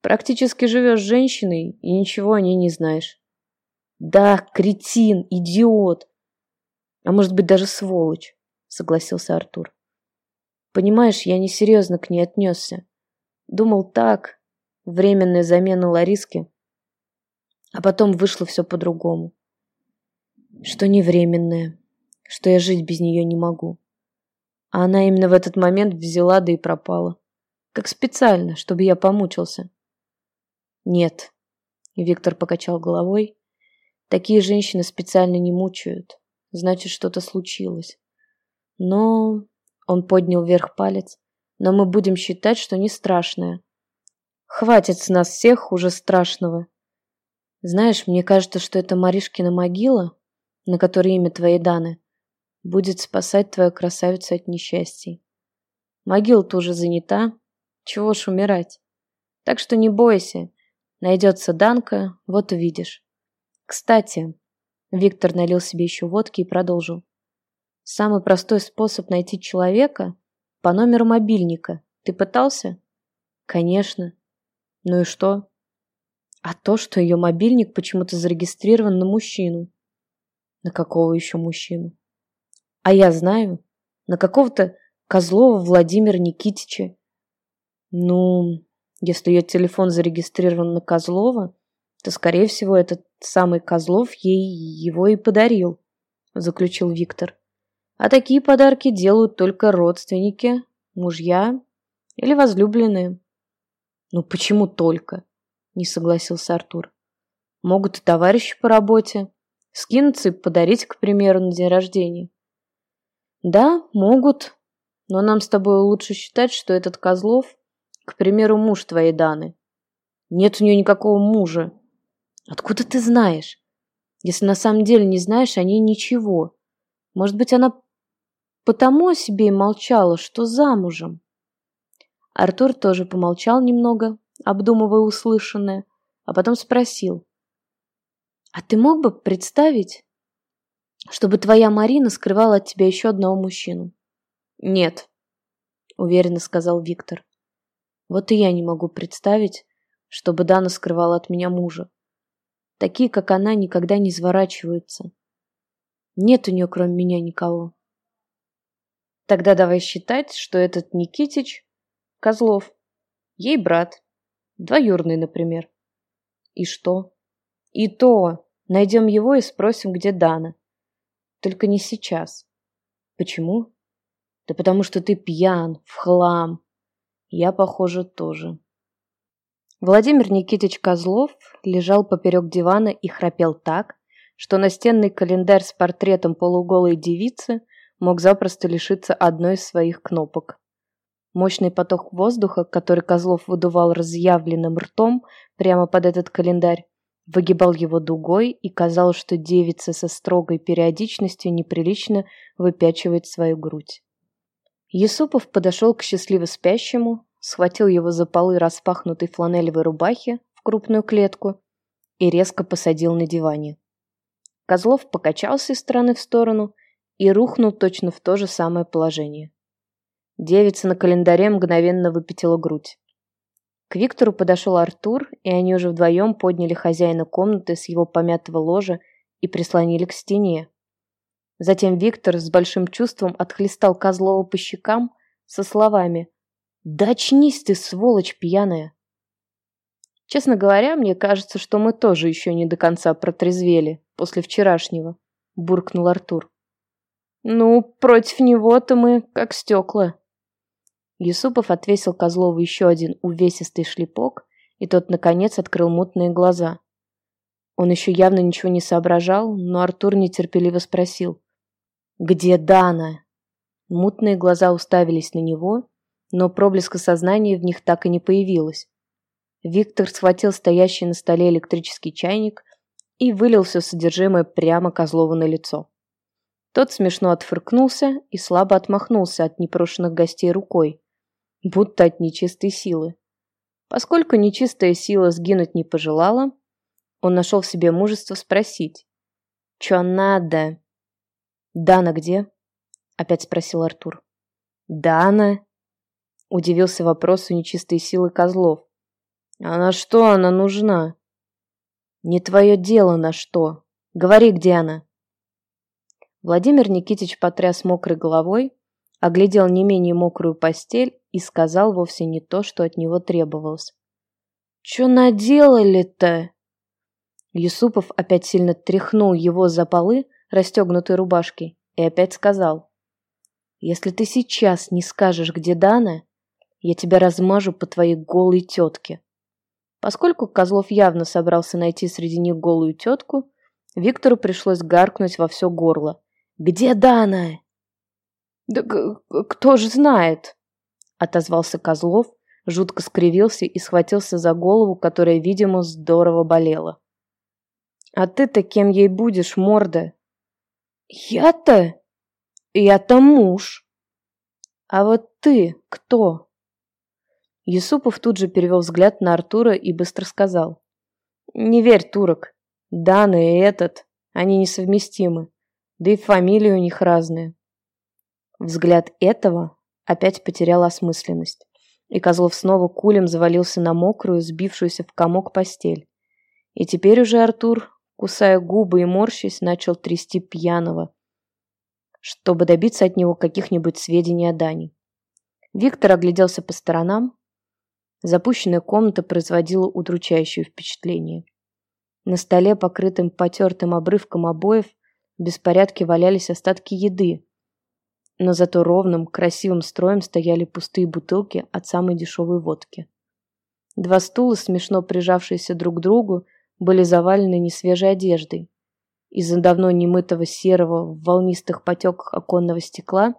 Практически живешь с женщиной и ничего о ней не знаешь. Да, кретин, идиот. А может быть даже сволочь, согласился Артур. Понимаешь, я несерьезно к ней отнесся. Думал так, временная замена Лариски. А потом вышло все по-другому. Что не временное, что я жить без нее не могу. А она именно в этот момент взяла да и пропала. Как специально, чтобы я помучился. Нет. Виктор покачал головой. Такие женщины специально не мучают. Значит, что-то случилось. Но... Он поднял вверх палец. Но мы будем считать, что не страшное. Хватит с нас всех уже страшного. Знаешь, мне кажется, что это Маришкина могила, на которой имя твоей Даны, будет спасать твою красавицу от несчастий. Могила-то уже занята, чего ж умирать. Так что не бойся, найдется Данка, вот увидишь. Кстати, Виктор налил себе еще водки и продолжил. Самый простой способ найти человека по номеру мобильника. Ты пытался? Конечно. Ну и что? А то, что ее мобильник почему-то зарегистрирован на мужчину. На какого еще мужчину? А я знаю. На какого-то Козлова Владимира Никитича. Ну, если ее телефон зарегистрирован на Козлова, то, скорее всего, этот самый Козлов ей его и подарил, заключил Виктор. А такие подарки делают только родственники, мужья или возлюбленные. Ну почему только? Не согласился Артур. Могут и товарищи по работе. Скинуться и подарить, к примеру, на день рождения. Да, могут, но нам с тобой лучше считать, что этот Козлов, к примеру, муж твоей Даны. Нет у нее никакого мужа. Откуда ты знаешь? Если на самом деле не знаешь о ней ничего. Может быть, она потому о себе и молчала, что замужем. Артур тоже помолчал немного, обдумывая услышанное, а потом спросил. «А ты мог бы представить, чтобы твоя Марина скрывала от тебя еще одного мужчину?» «Нет», — уверенно сказал Виктор. «Вот и я не могу представить, чтобы Дана скрывала от меня мужа. Такие, как она, никогда не изворачиваются. Нет у нее, кроме меня, никого». Тогда давай считать, что этот Никитич – Козлов. Ей брат. Двоюрный, например. И что? И то. Найдем его и спросим, где Дана. Только не сейчас. Почему? Да потому что ты пьян, в хлам. Я, похоже, тоже. Владимир Никитич Козлов лежал поперек дивана и храпел так, что настенный календарь с портретом полуголой девицы мог запросто лишиться одной из своих кнопок. Мощный поток воздуха, который Козлов выдувал разъявленным ртом прямо под этот календарь, выгибал его дугой, и казалось, что девица со строгой периодичностью неприлично выпячивает свою грудь. Юсупов подошел к счастливо спящему, схватил его за полы распахнутой фланелевой рубахи в крупную клетку и резко посадил на диване. Козлов покачался из стороны в сторону и рухнул точно в то же самое положение. Девица на календаре мгновенно выпятила грудь. К Виктору подошел Артур, и они уже вдвоем подняли хозяина комнаты с его помятого ложа и прислонили к стене. Затем Виктор с большим чувством отхлестал Козлова по щекам со словами «Да очнись ты, сволочь пьяная!» Честно говоря, мне кажется, что мы тоже еще не до конца протрезвели после вчерашнего, буркнул Артур. Ну, против него-то мы как стекла. Юсупов отвесил Козлову еще один увесистый шлепок, и тот, наконец, открыл мутные глаза. Он еще явно ничего не соображал, но Артур нетерпеливо спросил. «Где Дана?» Мутные глаза уставились на него, но проблеска сознания в них так и не появилось. Виктор схватил стоящий на столе электрический чайник и вылил все содержимое прямо Козлову на лицо. Тот смешно отфыркнулся и слабо отмахнулся от непрошенных гостей рукой, будто от нечистой силы. Поскольку нечистая сила сгинуть не пожелала, он нашел в себе мужество спросить. «Чё надо?» «Дана где?» — опять спросил Артур. «Дана?» — удивился вопросу нечистой силы Козлов. «А на что она нужна?» «Не твое дело на что. Говори, где она?» Владимир Никитич потряс мокрой головой, оглядел не менее мокрую постель и сказал вовсе не то, что от него требовалось. «Чё наделали-то?» Юсупов опять сильно тряхнул его за полы расстегнутой рубашки и опять сказал. «Если ты сейчас не скажешь, где Дана, я тебя размажу по твоей голой тетке». Поскольку Козлов явно собрался найти среди них голую тетку, Виктору пришлось гаркнуть во все горло. «Где Дана?» «Да кто же знает?» — отозвался Козлов, жутко скривился и схватился за голову, которая, видимо, здорово болела. «А ты-то кем ей будешь, морда?» «Я-то? Я-то муж!» «А вот ты кто?» Юсупов тут же перевел взгляд на Артура и быстро сказал. «Не верь, турок. Даны и этот, они несовместимы. Да и фамилии у них разные». Взгляд этого опять потерял осмысленность, и Козлов снова кулем завалился на мокрую, сбившуюся в комок постель. И теперь уже Артур, кусая губы и морщись, начал трясти пьяного, чтобы добиться от него каких-нибудь сведений о Дане. Виктор огляделся по сторонам. Запущенная комната производила удручающее впечатление. На столе, покрытым потертым обрывком обоев, в беспорядке валялись остатки еды, но зато ровным, красивым строем стояли пустые бутылки от самой дешевой водки. Два стула, смешно прижавшиеся друг к другу, были завалены несвежей одеждой. Из-за давно немытого серого в волнистых потеках оконного стекла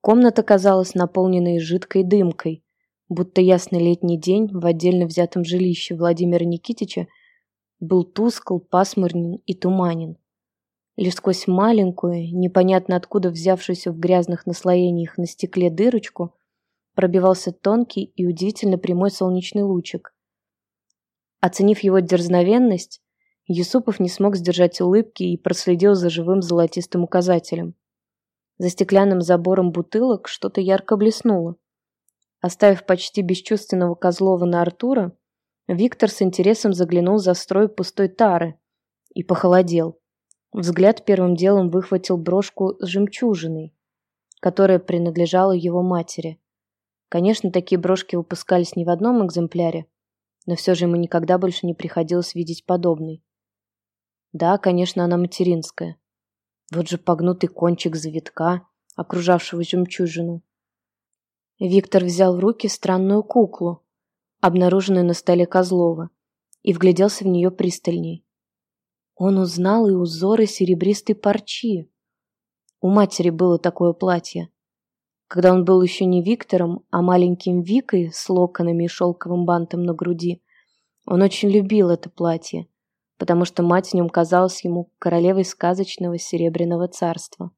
комната казалась наполненной жидкой дымкой, будто ясный летний день в отдельно взятом жилище Владимира Никитича был тускл, пасмурен и туманен. Лишь сквозь маленькую, непонятно откуда взявшуюся в грязных наслоениях на стекле дырочку, пробивался тонкий и удивительно прямой солнечный лучик. Оценив его дерзновенность, Юсупов не смог сдержать улыбки и проследил за живым золотистым указателем. За стеклянным забором бутылок что-то ярко блеснуло. Оставив почти бесчувственного Козлова на Артура, Виктор с интересом заглянул за строй пустой тары и похолодел. Взгляд первым делом выхватил брошку с жемчужиной, которая принадлежала его матери. Конечно, такие брошки выпускались не в одном экземпляре, но все же ему никогда больше не приходилось видеть подобной. Да, конечно, она материнская. Вот же погнутый кончик завитка, окружавшего жемчужину. Виктор взял в руки странную куклу, обнаруженную на столе Козлова, и вгляделся в нее пристальней. Он узнал и узоры серебристой парчи. У матери было такое платье. Когда он был еще не Виктором, а маленьким Викой с локонами и шелковым бантом на груди, он очень любил это платье, потому что мать в нем казалась ему королевой сказочного серебряного царства.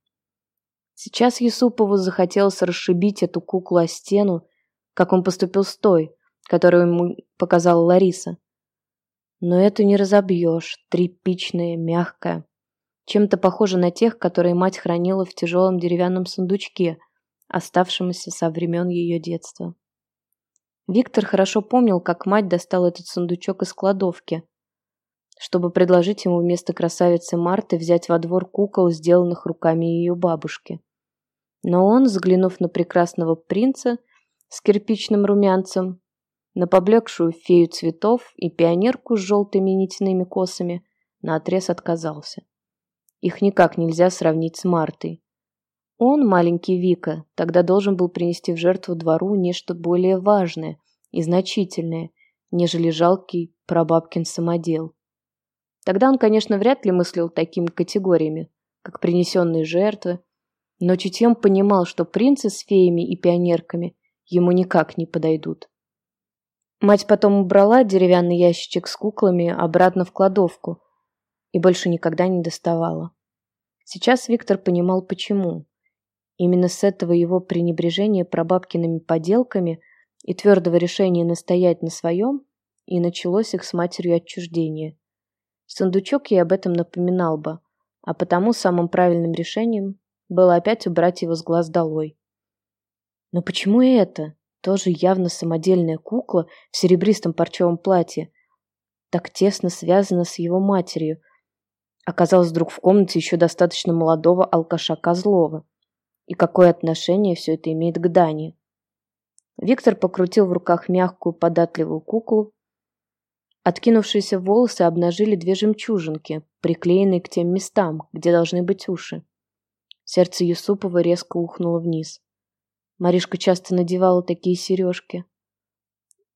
Сейчас Юсупову захотелось расшибить эту куклу о стену, как он поступил с той, которую ему показала Лариса. Но эту не разобьешь, тряпичная, мягкая. Чем-то похожа на тех, которые мать хранила в тяжелом деревянном сундучке, оставшемуся со времен ее детства. Виктор хорошо помнил, как мать достала этот сундучок из кладовки, чтобы предложить ему вместо красавицы Марты взять во двор кукол, сделанных руками ее бабушки. Но он, взглянув на прекрасного принца с кирпичным румянцем, на поблекшую фею цветов и пионерку с желтыми нитяными косами наотрез отказался. Их никак нельзя сравнить с Мартой. Он, маленький Вика, тогда должен был принести в жертву двору нечто более важное и значительное, нежели жалкий прабабкин самодел. Тогда он, конечно, вряд ли мыслил такими категориями, как принесенные жертвы, но чутьем понимал, что принцы с феями и пионерками ему никак не подойдут. Мать потом убрала деревянный ящичек с куклами обратно в кладовку и больше никогда не доставала. Сейчас Виктор понимал, почему. Именно с этого его пренебрежения прабабкиными поделками и твердого решения настоять на своем и началось их с матерью отчуждение. Сундучок ей об этом напоминал бы, а потому самым правильным решением было опять убрать его с глаз долой. Но почему это? тоже явно самодельная кукла в серебристом парчевом платье, так тесно связана с его матерью, оказалась вдруг в комнате еще достаточно молодого алкаша Козлова. И какое отношение все это имеет к Дане? Виктор покрутил в руках мягкую податливую куклу. Откинувшиеся волосы обнажили две жемчужинки, приклеенные к тем местам, где должны быть уши. Сердце Юсупова резко ухнуло вниз. Маришка часто надевала такие сережки.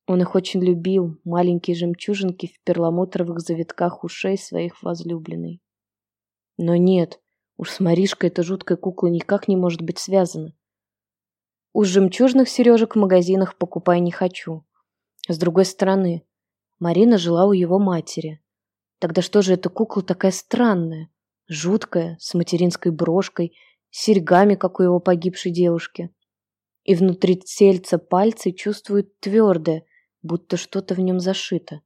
Он их очень любил, маленькие жемчужинки в перламутровых завитках ушей своих возлюбленной. Но нет, уж с Маришкой эта жуткая кукла никак не может быть связана. Уж жемчужных сережек в магазинах покупай не хочу. С другой стороны, Марина жила у его матери. Тогда что же эта кукла такая странная, жуткая, с материнской брошкой, с серьгами, как у его погибшей девушки? И внутри тельца пальцы чувствуют твердое, будто что-то в нем зашито.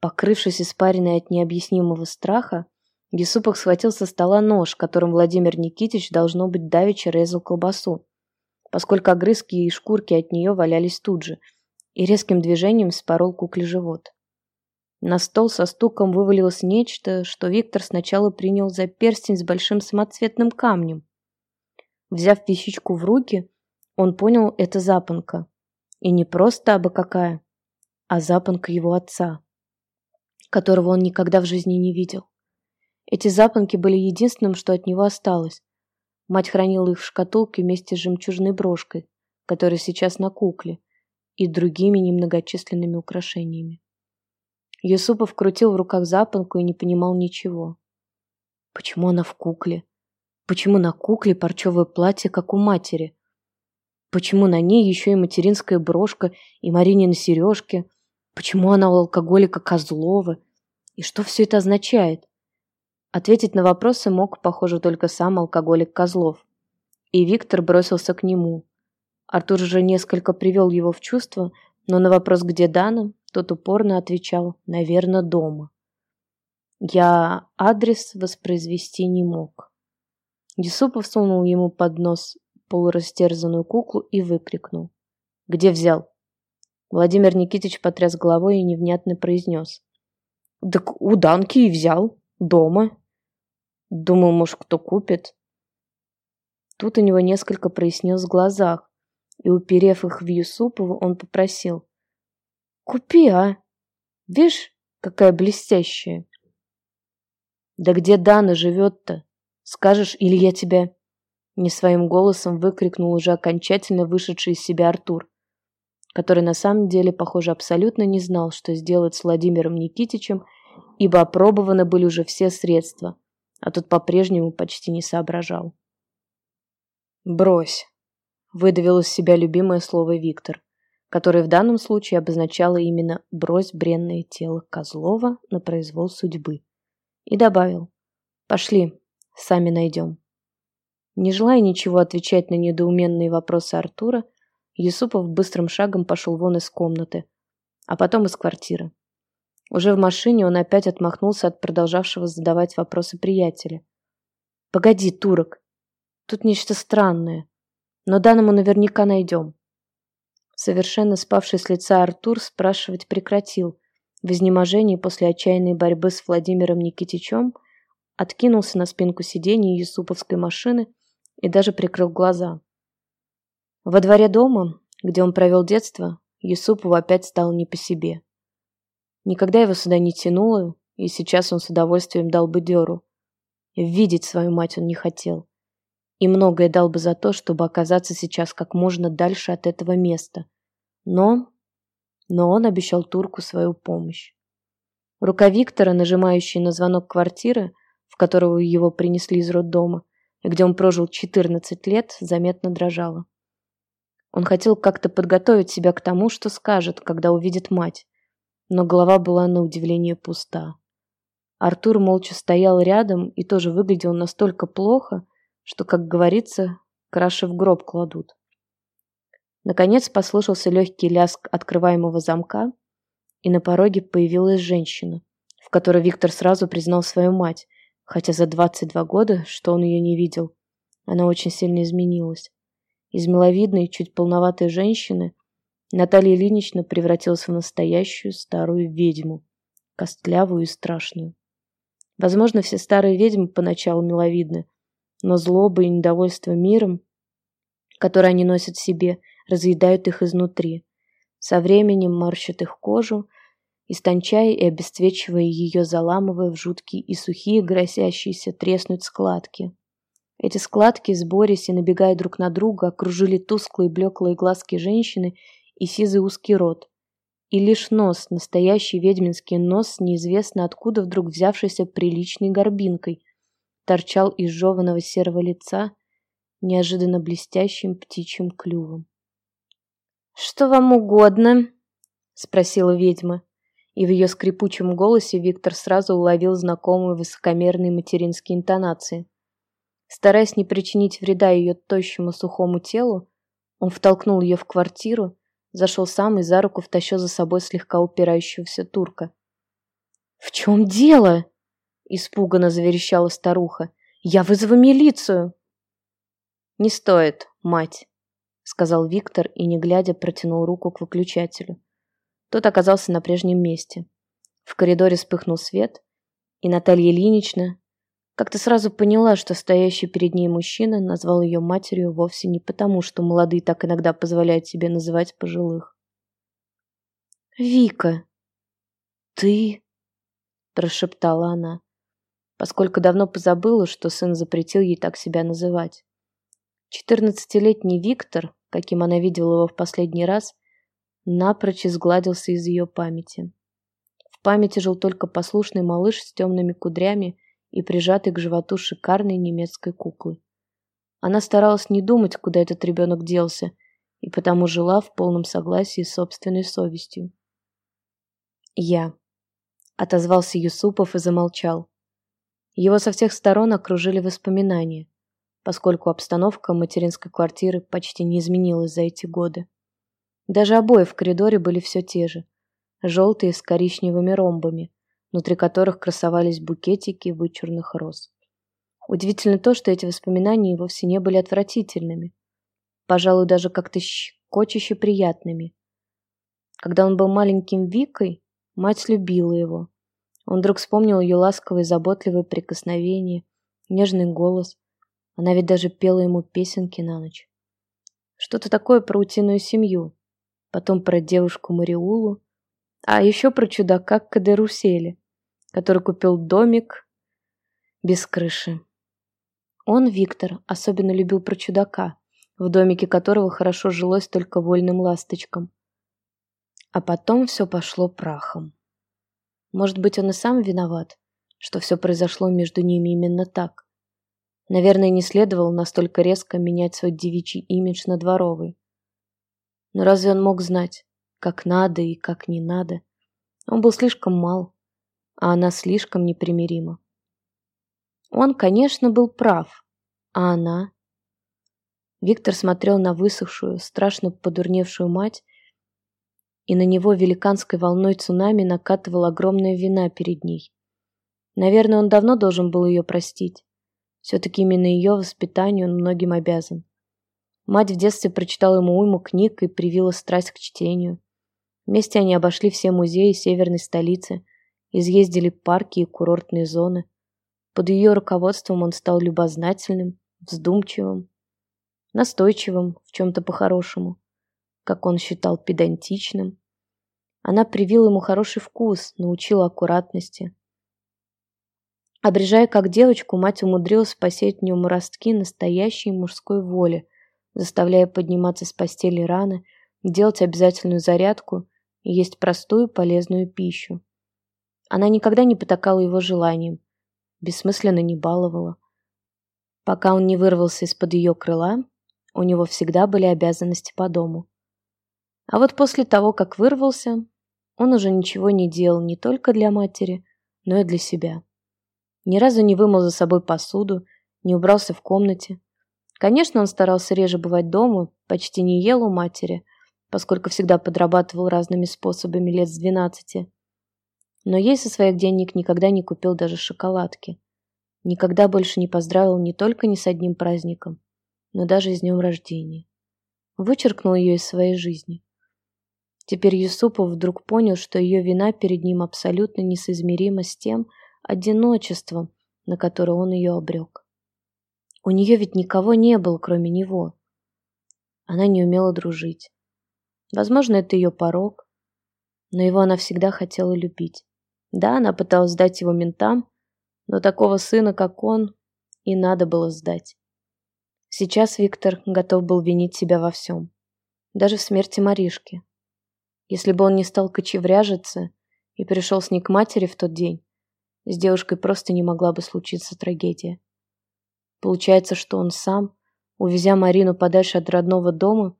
Покрывшись испариной от необъяснимого страха, Юсупов схватил со стола нож, которым Владимир Никитич, должно быть, давеча резал колбасу, поскольку огрызки и шкурки от нее валялись тут же, и резким движением спорол кукле живот. На стол со стуком вывалилось нечто, что Виктор сначала принял за перстень с большим самоцветным камнем. Взяв вещичку в руки, он понял, это запонка. И не просто абы какая, а запонка его отца, которого он никогда в жизни не видел. Эти запонки были единственным, что от него осталось. Мать хранила их в шкатулке вместе с жемчужной брошкой, которая сейчас на кукле, и другими немногочисленными украшениями. Юсупов крутил в руках запонку и не понимал ничего. Почему она в кукле? Почему на кукле парчевое платье, как у матери? Почему на ней еще и материнская брошка и Маринины сережки? Почему она у алкоголика Козлова? И что все это означает? Ответить на вопросы мог, похоже, только сам алкоголик Козлов. И Виктор бросился к нему. Артур же несколько привел его в чувство, но на вопрос, где Дана, тот упорно отвечал, наверное, дома. Я адрес воспроизвести не мог. Юсупов сунул ему под нос полурастерзанную куклу и выкрикнул. «Где взял?» Владимир Никитич потряс головой и невнятно произнес. «Так у Данки и взял. Дома. Думал, может, кто купит». Тут у него несколько прояснилось в глазах, и, уперев их в Юсупова, он попросил. «Купи, а! Видишь, какая блестящая!» «Да где Дана живет-то? Скажешь, или я тебя...» Не своим голосом выкрикнул уже окончательно вышедший из себя Артур, который на самом деле, похоже, абсолютно не знал, что сделать с Владимиром Никитичем, ибо опробованы были уже все средства, а тот по-прежнему почти не соображал. «Брось», — выдавил из себя любимое слово Виктор, которое в данном случае обозначало именно «брось бренное тело Козлова на произвол судьбы», и добавил «Пошли, сами найдем». Не желая ничего отвечать на недоуменные вопросы Артура, Юсупов быстрым шагом пошел вон из комнаты, а потом из квартиры. Уже в машине он опять отмахнулся от продолжавшего задавать вопросы приятеля. «Погоди, турок, тут нечто странное, но данному наверняка найдем». Совершенно спавший с лица Артур спрашивать прекратил. В изнеможении после отчаянной борьбы с Владимиром Никитичем откинулся на спинку сиденья Юсуповской машины и даже прикрыл глаза. Во дворе дома, где он провел детство, Юсупову опять стало не по себе. Никогда его сюда не тянуло, и сейчас он с удовольствием дал бы дёру. Видеть свою мать он не хотел. И многое дал бы за то, чтобы оказаться сейчас как можно дальше от этого места. Но... Но он обещал турку свою помощь. Рука Виктора, нажимающая на звонок квартиры, в которую его принесли из роддома, где он прожил 14 лет, заметно дрожала. Он хотел как-то подготовить себя к тому, что скажет, когда увидит мать, но голова была на удивление пуста. Артур молча стоял рядом и тоже выглядел настолько плохо, что, как говорится, краши в гроб кладут. Наконец послышался легкий лязг открываемого замка, и на пороге появилась женщина, в которой Виктор сразу признал свою мать, хотя за 22 года, что он ее не видел, она очень сильно изменилась. Из миловидной, чуть полноватой женщины Наталья Ильинична превратилась в настоящую старую ведьму, костлявую и страшную. Возможно, все старые ведьмы поначалу миловидны, но злоба и недовольство миром, которое они носят в себе, разъедают их изнутри. Со временем морщат их кожу, истончая и обесцвечивая ее, заламывая в жуткие и сухие, грозящиеся треснуть складки. Эти складки, сборясь и набегая друг на друга, окружили тусклые блеклые глазки женщины и сизый узкий рот. И лишь нос, настоящий ведьминский нос, неизвестно откуда вдруг взявшийся приличной горбинкой, торчал из жеваного серого лица неожиданно блестящим птичьим клювом. «Что вам угодно?» — спросила ведьма, и в ее скрипучем голосе Виктор сразу уловил знакомые высокомерные материнские интонации. Стараясь не причинить вреда ее тощему сухому телу, он втолкнул ее в квартиру, зашел сам и за руку втащил за собой слегка упирающегося турка. «В чем дело?» — испуганно заверещала старуха. «Я вызову милицию!» «Не стоит, мать», — сказал Виктор и, не глядя, протянул руку к выключателю. Тот оказался на прежнем месте. В коридоре вспыхнул свет, и Наталья Ильинична, как-то сразу поняла, что стоящий перед ней мужчина назвал ее матерью вовсе не потому, что молодые так иногда позволяют себе называть пожилых. «Вика, ты...» – прошептала она, поскольку давно позабыла, что сын запретил ей так себя называть. Четырнадцатилетний Виктор, каким она видела его в последний раз, напрочь изгладился из ее памяти. В памяти жил только послушный малыш с темными кудрями и прижатой к животу шикарной немецкой куклы. Она старалась не думать, куда этот ребенок делся, и потому жила в полном согласии с собственной совестью. «Я», — отозвался Юсупов и замолчал. Его со всех сторон окружили воспоминания, поскольку обстановка материнской квартиры почти не изменилась за эти годы. Даже обои в коридоре были все те же, желтые с коричневыми ромбами, внутри которых красовались букетики вычурных роз. Удивительно то, что эти воспоминания вовсе не были отвратительными. Пожалуй, даже как-то щекочуще приятными. Когда он был маленьким Викой, мать любила его. Он вдруг вспомнил ее ласковые, заботливые прикосновения, нежный голос. Она ведь даже пела ему песенки на ночь. Что-то такое про утиную семью, потом про девушку Мариулу, а еще про чудака Кадеруселя который купил домик без крыши. Он, Виктор, особенно любил про чудака, в домике которого хорошо жилось только вольным ласточкам. А потом все пошло прахом. Может быть, он и сам виноват, что все произошло между ними именно так. Наверное, не следовало настолько резко менять свой девичий имидж на дворовый. Но разве он мог знать, как надо и как не надо? Он был слишком мал, а она слишком непримирима. Он, конечно, был прав, а она... Виктор смотрел на высохшую, страшно подурневшую мать, и на него великанской волной цунами накатывала огромная вина перед ней. Наверное, он давно должен был ее простить. Все-таки именно ее воспитанию он многим обязан. Мать в детстве прочитала ему уйму книг и привила страсть к чтению. Вместе они обошли все музеи северной столицы – изъездили парки и курортные зоны. Под ее руководством он стал любознательным, вздумчивым, настойчивым в чем-то по-хорошему, как он считал педантичным. Она привила ему хороший вкус, научила аккуратности. Обрежая как девочку, мать умудрилась посеять в нем ростки настоящей мужской воли, заставляя подниматься с постели рано, делать обязательную зарядку и есть простую полезную пищу. Она никогда не потакала его желаниям, бессмысленно не баловала. Пока он не вырвался из-под ее крыла, у него всегда были обязанности по дому. А вот после того, как вырвался, он уже ничего не делал не только для матери, но и для себя. Ни разу не вымыл за собой посуду, не убрался в комнате. Конечно, он старался реже бывать дома, почти не ел у матери, поскольку всегда подрабатывал разными способами лет с двенадцати но ей со своих денег никогда не купил даже шоколадки. Никогда больше не поздравил не только ни с одним праздником, но даже и с днем рождения. Вычеркнул ее из своей жизни. Теперь Юсупов вдруг понял, что ее вина перед ним абсолютно несоизмерима с тем одиночеством, на которое он ее обрек. У нее ведь никого не было, кроме него. Она не умела дружить. Возможно, это ее порог, но его она всегда хотела любить. Да, она пыталась сдать его ментам, но такого сына, как он, и надо было сдать. Сейчас Виктор готов был винить себя во всем. Даже в смерти Маришки. Если бы он не стал кочевряжиться и пришел с ней к матери в тот день, с девушкой просто не могла бы случиться трагедия. Получается, что он сам, увезя Марину подальше от родного дома,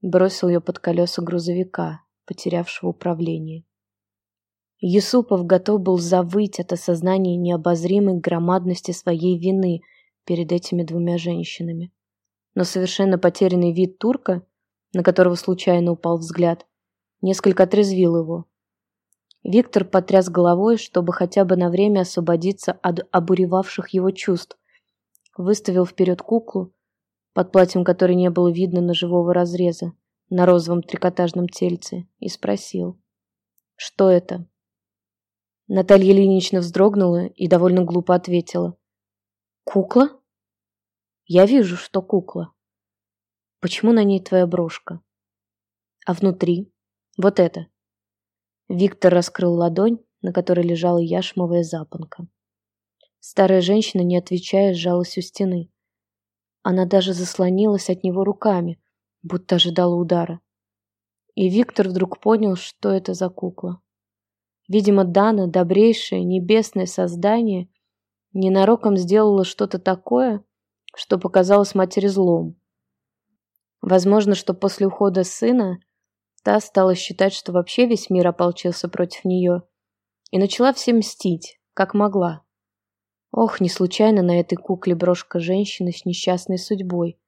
бросил ее под колеса грузовика, потерявшего управление. Юсупов готов был завыть от осознания необозримой громадности своей вины перед этими двумя женщинами. Но совершенно потерянный вид турка, на которого случайно упал взгляд, несколько отрезвил его. Виктор потряс головой, чтобы хотя бы на время освободиться от обуревавших его чувств, выставил вперед куклу, под платьем которой не было видно ножевого разреза, на розовом трикотажном тельце, и спросил, что это? Наталья Ильинична вздрогнула и довольно глупо ответила. «Кукла? Я вижу, что кукла. Почему на ней твоя брошка? А внутри? Вот это?» Виктор раскрыл ладонь, на которой лежала яшмовая запонка. Старая женщина, не отвечая, сжалась у стены. Она даже заслонилась от него руками, будто ожидала удара. И Виктор вдруг понял, что это за кукла. Видимо, Дана, добрейшее небесное создание, ненароком сделала что-то такое, что показалось матери злом. Возможно, что после ухода сына Та стала считать, что вообще весь мир ополчился против нее, и начала всем мстить, как могла. Ох, не случайно на этой кукле брошка женщины с несчастной судьбой,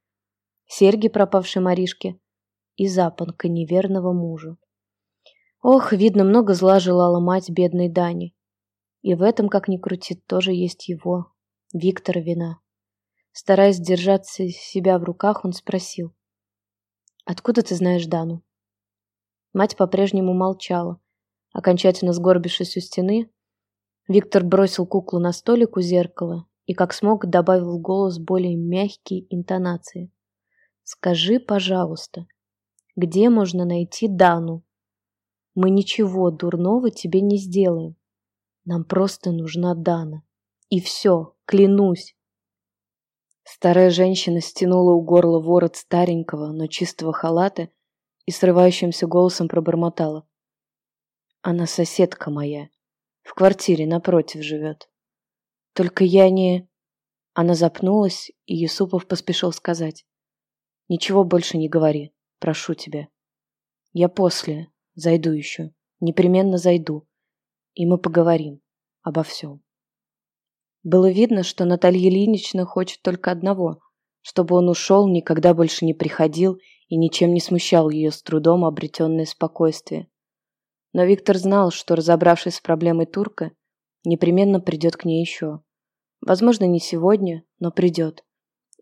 серьги пропавшей Маришке и запонка неверного мужа. Ох, видно, много зла желала мать бедной Дани. И в этом, как ни крути, тоже есть его, Виктора, вина. Стараясь держаться себя в руках, он спросил. «Откуда ты знаешь Дану?» Мать по-прежнему молчала. Окончательно сгорбившись у стены, Виктор бросил куклу на столик у зеркала и, как смог, добавил в голос более мягкие интонации. «Скажи, пожалуйста, где можно найти Дану? Мы ничего дурного тебе не сделаем. Нам просто нужна Дана. И все, клянусь!» Старая женщина стянула у горла ворот старенького, но чистого халата и срывающимся голосом пробормотала. Она соседка моя. В квартире напротив живет. Только я не... Она запнулась, и Юсупов поспешил сказать. Ничего больше не говори, прошу тебя. Я после зайду еще, непременно зайду, и мы поговорим обо всем. Было видно, что Наталья Ильинична хочет только одного, чтобы он ушел, никогда больше не приходил и ничем не смущал ее с трудом обретенное спокойствие. Но Виктор знал, что, разобравшись с проблемой турка, непременно придет к ней еще. Возможно, не сегодня, но придет.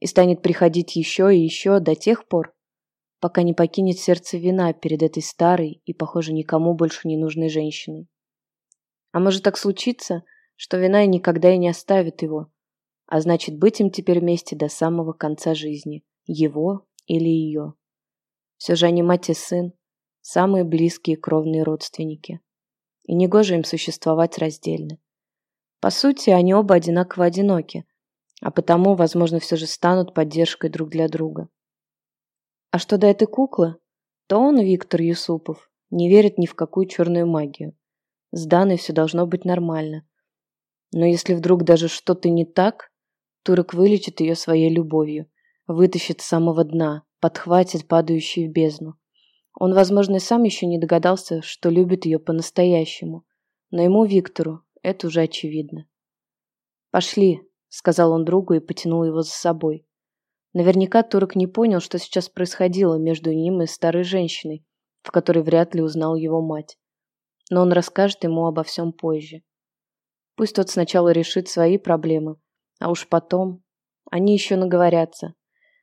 И станет приходить еще и еще до тех пор, пока не покинет сердце вина перед этой старой и, похоже, никому больше не нужной женщиной. А может так случиться, что вина никогда и не оставит его, а значит быть им теперь вместе до самого конца жизни, его или ее. Все же они мать и сын, самые близкие кровные родственники. И негоже им существовать раздельно. По сути, они оба одинаково одиноки, а потому, возможно, все же станут поддержкой друг для друга. А что до этой куклы, то он, Виктор Юсупов, не верит ни в какую черную магию. С Даной все должно быть нормально. Но если вдруг даже что-то не так, Турок вылечит ее своей любовью, вытащит с самого дна, подхватит падающую в бездну. Он, возможно, и сам еще не догадался, что любит ее по-настоящему, но ему, Виктору, это уже очевидно. «Пошли», — сказал он другу и потянул его за собой. Наверняка турок не понял, что сейчас происходило между ним и старой женщиной, в которой вряд ли узнал его мать. Но он расскажет ему обо всем позже. Пусть тот сначала решит свои проблемы, а уж потом они еще наговорятся,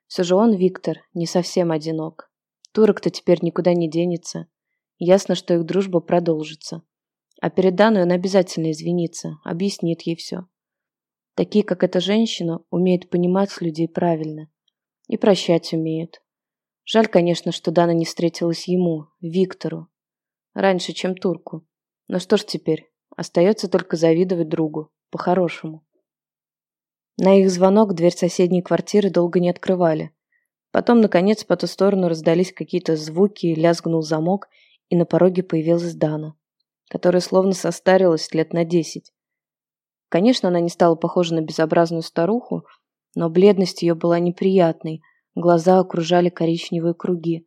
все же он, Виктор, не совсем одинок. Турок-то теперь никуда не денется. Ясно, что их дружба продолжится. А перед Даной он обязательно извинится, объяснит ей все. Такие, как эта женщина, умеют понимать людей правильно. И прощать умеют. Жаль, конечно, что Дана не встретилась ему, Виктору. Раньше, чем турку. Но что ж теперь, остается только завидовать другу, по-хорошему. На их звонок дверь соседней квартиры долго не открывали. Потом, наконец, по ту сторону раздались какие-то звуки, лязгнул замок, и на пороге появилась Дана, которая словно состарилась лет на десять. Конечно, она не стала похожа на безобразную старуху, но бледность ее была неприятной, глаза окружали коричневые круги,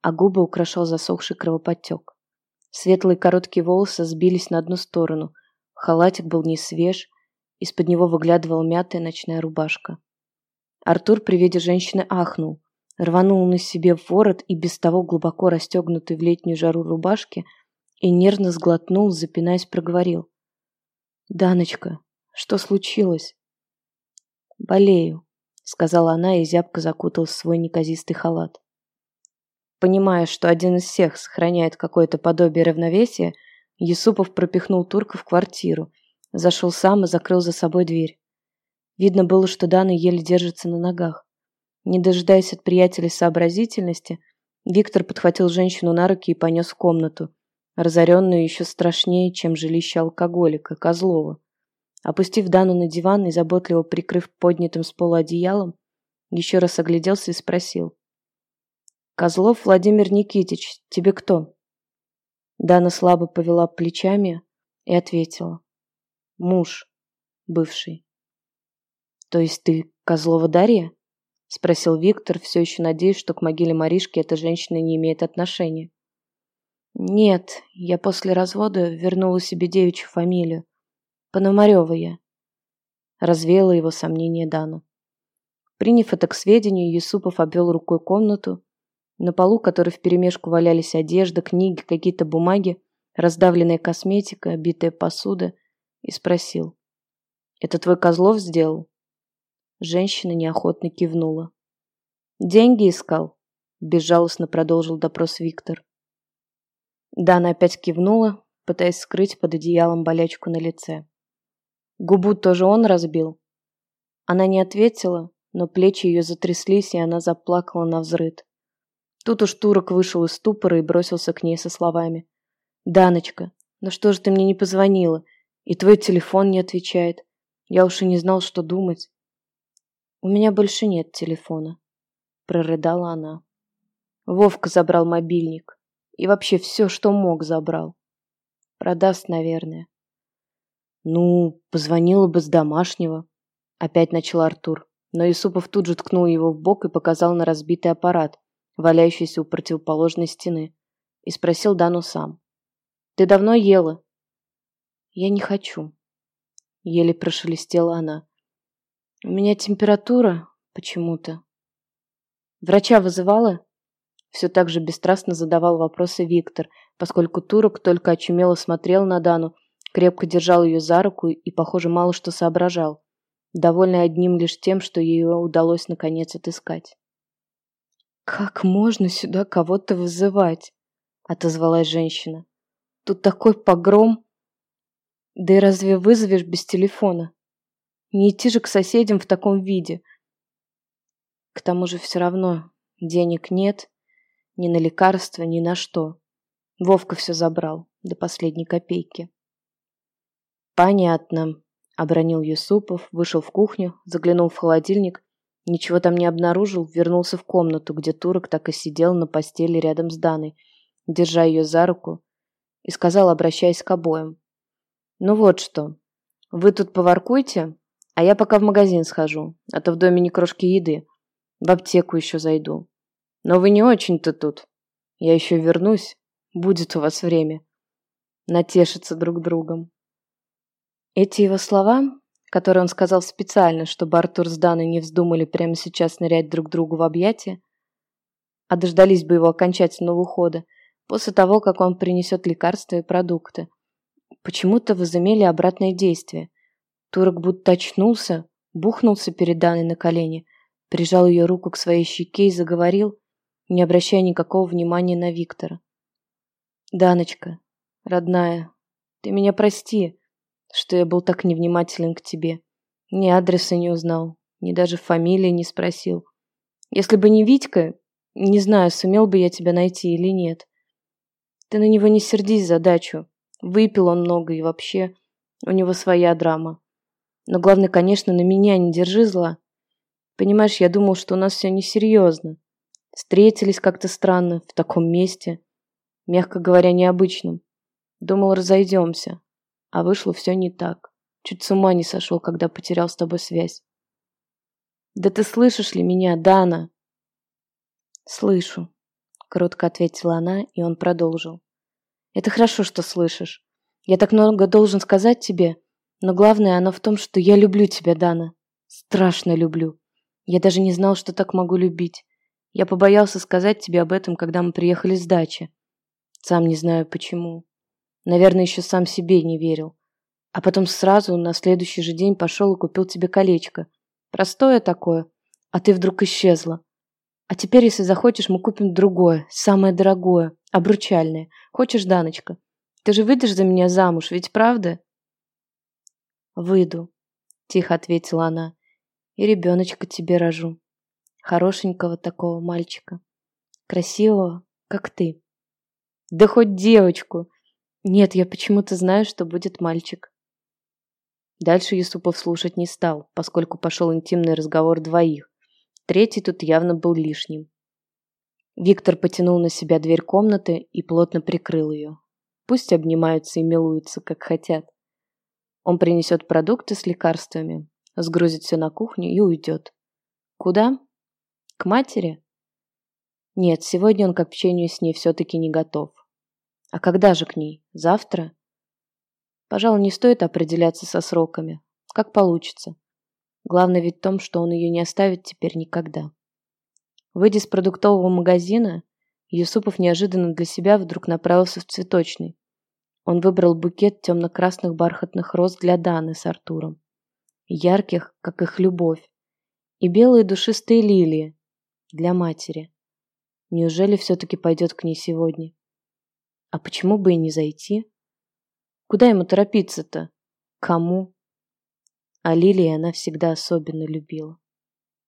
а губы украшал засохший кровоподтек. Светлые короткие волосы сбились на одну сторону, халатик был не свеж, из-под него выглядывала мятая ночная рубашка. Артур при виде женщины ахнул, рванул на себе ворот и без того глубоко расстегнутый в летнюю жару рубашки и нервно сглотнул, запинаясь, проговорил. «Даночка, что случилось?» «Болею», — сказала она и зябко закуталась в свой неказистый халат. Понимая, что один из всех сохраняет какое-то подобие равновесия, Юсупов пропихнул турка в квартиру, зашел сам и закрыл за собой дверь. Видно было, что Дана еле держится на ногах. Не дожидаясь от приятеля сообразительности, Виктор подхватил женщину на руки и понес в комнату, разоренную еще страшнее, чем жилище алкоголика, Козлова. Опустив Дану на диван и заботливо прикрыв поднятым с пола одеялом, еще раз огляделся и спросил. «Козлов Владимир Никитич, тебе кто?» Дана слабо повела плечами и ответила. «Муж бывший». «То есть ты Козлова Дарья?» — спросил Виктор, все еще надеясь, что к могиле Маришки эта женщина не имеет отношения. «Нет, я после развода вернула себе девичью фамилию. Пономарева я». Развеяла его сомнение Дана. Приняв это к сведению, Юсупов обвел рукой комнату. На полу, которой вперемешку валялись одежда, книги, какие-то бумаги, раздавленная косметика, битая посуда, и спросил. «Это твой Козлов сделал?» Женщина неохотно кивнула. «Деньги искал?» – безжалостно продолжил допрос Виктор. Дана опять кивнула, пытаясь скрыть под одеялом болячку на лице. Губу тоже он разбил. Она не ответила, но плечи ее затряслись, и она заплакала на взрыд. Тут уж турок вышел из ступора и бросился к ней со словами. «Даночка, ну что же ты мне не позвонила? И твой телефон не отвечает. Я уж и не знал, что думать. «У меня больше нет телефона», — прорыдала она. Вовка забрал мобильник. И вообще все, что мог, забрал. Продаст, наверное. «Ну, позвонила бы с домашнего», — опять начал Артур. Но Юсупов тут же ткнул его в бок и показал на разбитый аппарат, валяющийся у противоположной стены, и спросил Дану сам. «Ты давно ела?» «Я не хочу», — еле прошелестела она. У меня температура почему-то. Врача вызывала? Все так же бесстрастно задавал вопросы Виктор, поскольку турок только очумело смотрел на Дану, крепко держал ее за руку и, похоже, мало что соображал, довольный одним лишь тем, что ее удалось наконец отыскать. «Как можно сюда кого-то вызывать?» — отозвалась женщина. «Тут такой погром. Да и разве вызовешь без телефона?» Не идти же к соседям в таком виде. К тому же все равно денег нет ни на лекарства, ни на что. Вовка все забрал до последней копейки. Понятно, обронил Юсупов, вышел в кухню, заглянул в холодильник, ничего там не обнаружил, вернулся в комнату, где турок так и сидел на постели рядом с Даной, держа ее за руку, и сказал, обращаясь к обоим. «Ну вот что, вы тут поваркуйте, а я пока в магазин схожу, а то в доме не крошки еды. В аптеку еще зайду. Но вы не очень-то тут. Я еще вернусь. Будет у вас время. Натешиться друг другом. Эти его слова, которые он сказал специально, чтобы Артур с Даной не вздумали прямо сейчас нырять друг другу в объятия, а дождались бы его окончательного ухода, после того, как он принесет лекарства и продукты, почему-то возымели обратное действие – Турок будто очнулся, бухнулся перед Даной на колени, прижал ее руку к своей щеке и заговорил, не обращая никакого внимания на Виктора. «Даночка, родная, ты меня прости, что я был так невнимателен к тебе. Ни адреса не узнал, ни даже фамилии не спросил. Если бы не Витька, не знаю, сумел бы я тебя найти или нет. Ты на него не сердись за дачу. Выпил он много и вообще у него своя драма. Но главное, конечно, на меня не держи зла. Понимаешь, я думал, что у нас все несерьезно. Встретились как-то странно, в таком месте. Мягко говоря, необычном. Думал, разойдемся. А вышло все не так. Чуть с ума не сошел, когда потерял с тобой связь. Да ты слышишь ли меня, Дана? Слышу, кротко ответила она, и он продолжил. Это хорошо, что слышишь. Я так много должен сказать тебе, но главное оно в том, что я люблю тебя, Дана. Страшно люблю. Я даже не знал, что так могу любить. Я побоялся сказать тебе об этом, когда мы приехали с дачи. Сам не знаю почему. Наверное, еще сам себе не верил. А потом сразу на следующий же день пошел и купил тебе колечко. Простое такое. А ты вдруг исчезла. А теперь, если захочешь, мы купим другое, самое дорогое, обручальное. Хочешь, Даночка? Ты же выйдешь за меня замуж, ведь правда? Выйду, тихо ответила она. И ребеночка тебе рожу. Хорошенького такого мальчика. Красивого, как ты. Да хоть девочку. Нет, я почему-то знаю, что будет мальчик. Дальше Юсупов слушать не стал, поскольку пошел интимный разговор двоих. Третий тут явно был лишним. Виктор потянул на себя дверь комнаты и плотно прикрыл ее. Пусть обнимаются и милуются, как хотят. Он принесет продукты с лекарствами, сгрузит все на кухню и уйдет. Куда? К матери? Нет, сегодня он к общению с ней все-таки не готов. А когда же к ней? Завтра? Пожалуй, не стоит определяться со сроками. Как получится. Главное ведь в том, что он ее не оставит теперь никогда. Выйдя с продуктового магазина, Юсупов неожиданно для себя вдруг направился в цветочный. Он выбрал букет темно-красных бархатных роз для Даны с Артуром. Ярких, как их любовь. И белые душистые лилии для матери. Неужели все-таки пойдет к ней сегодня? А почему бы и не зайти? Куда ему торопиться-то? Кому? А Лилии она всегда особенно любила.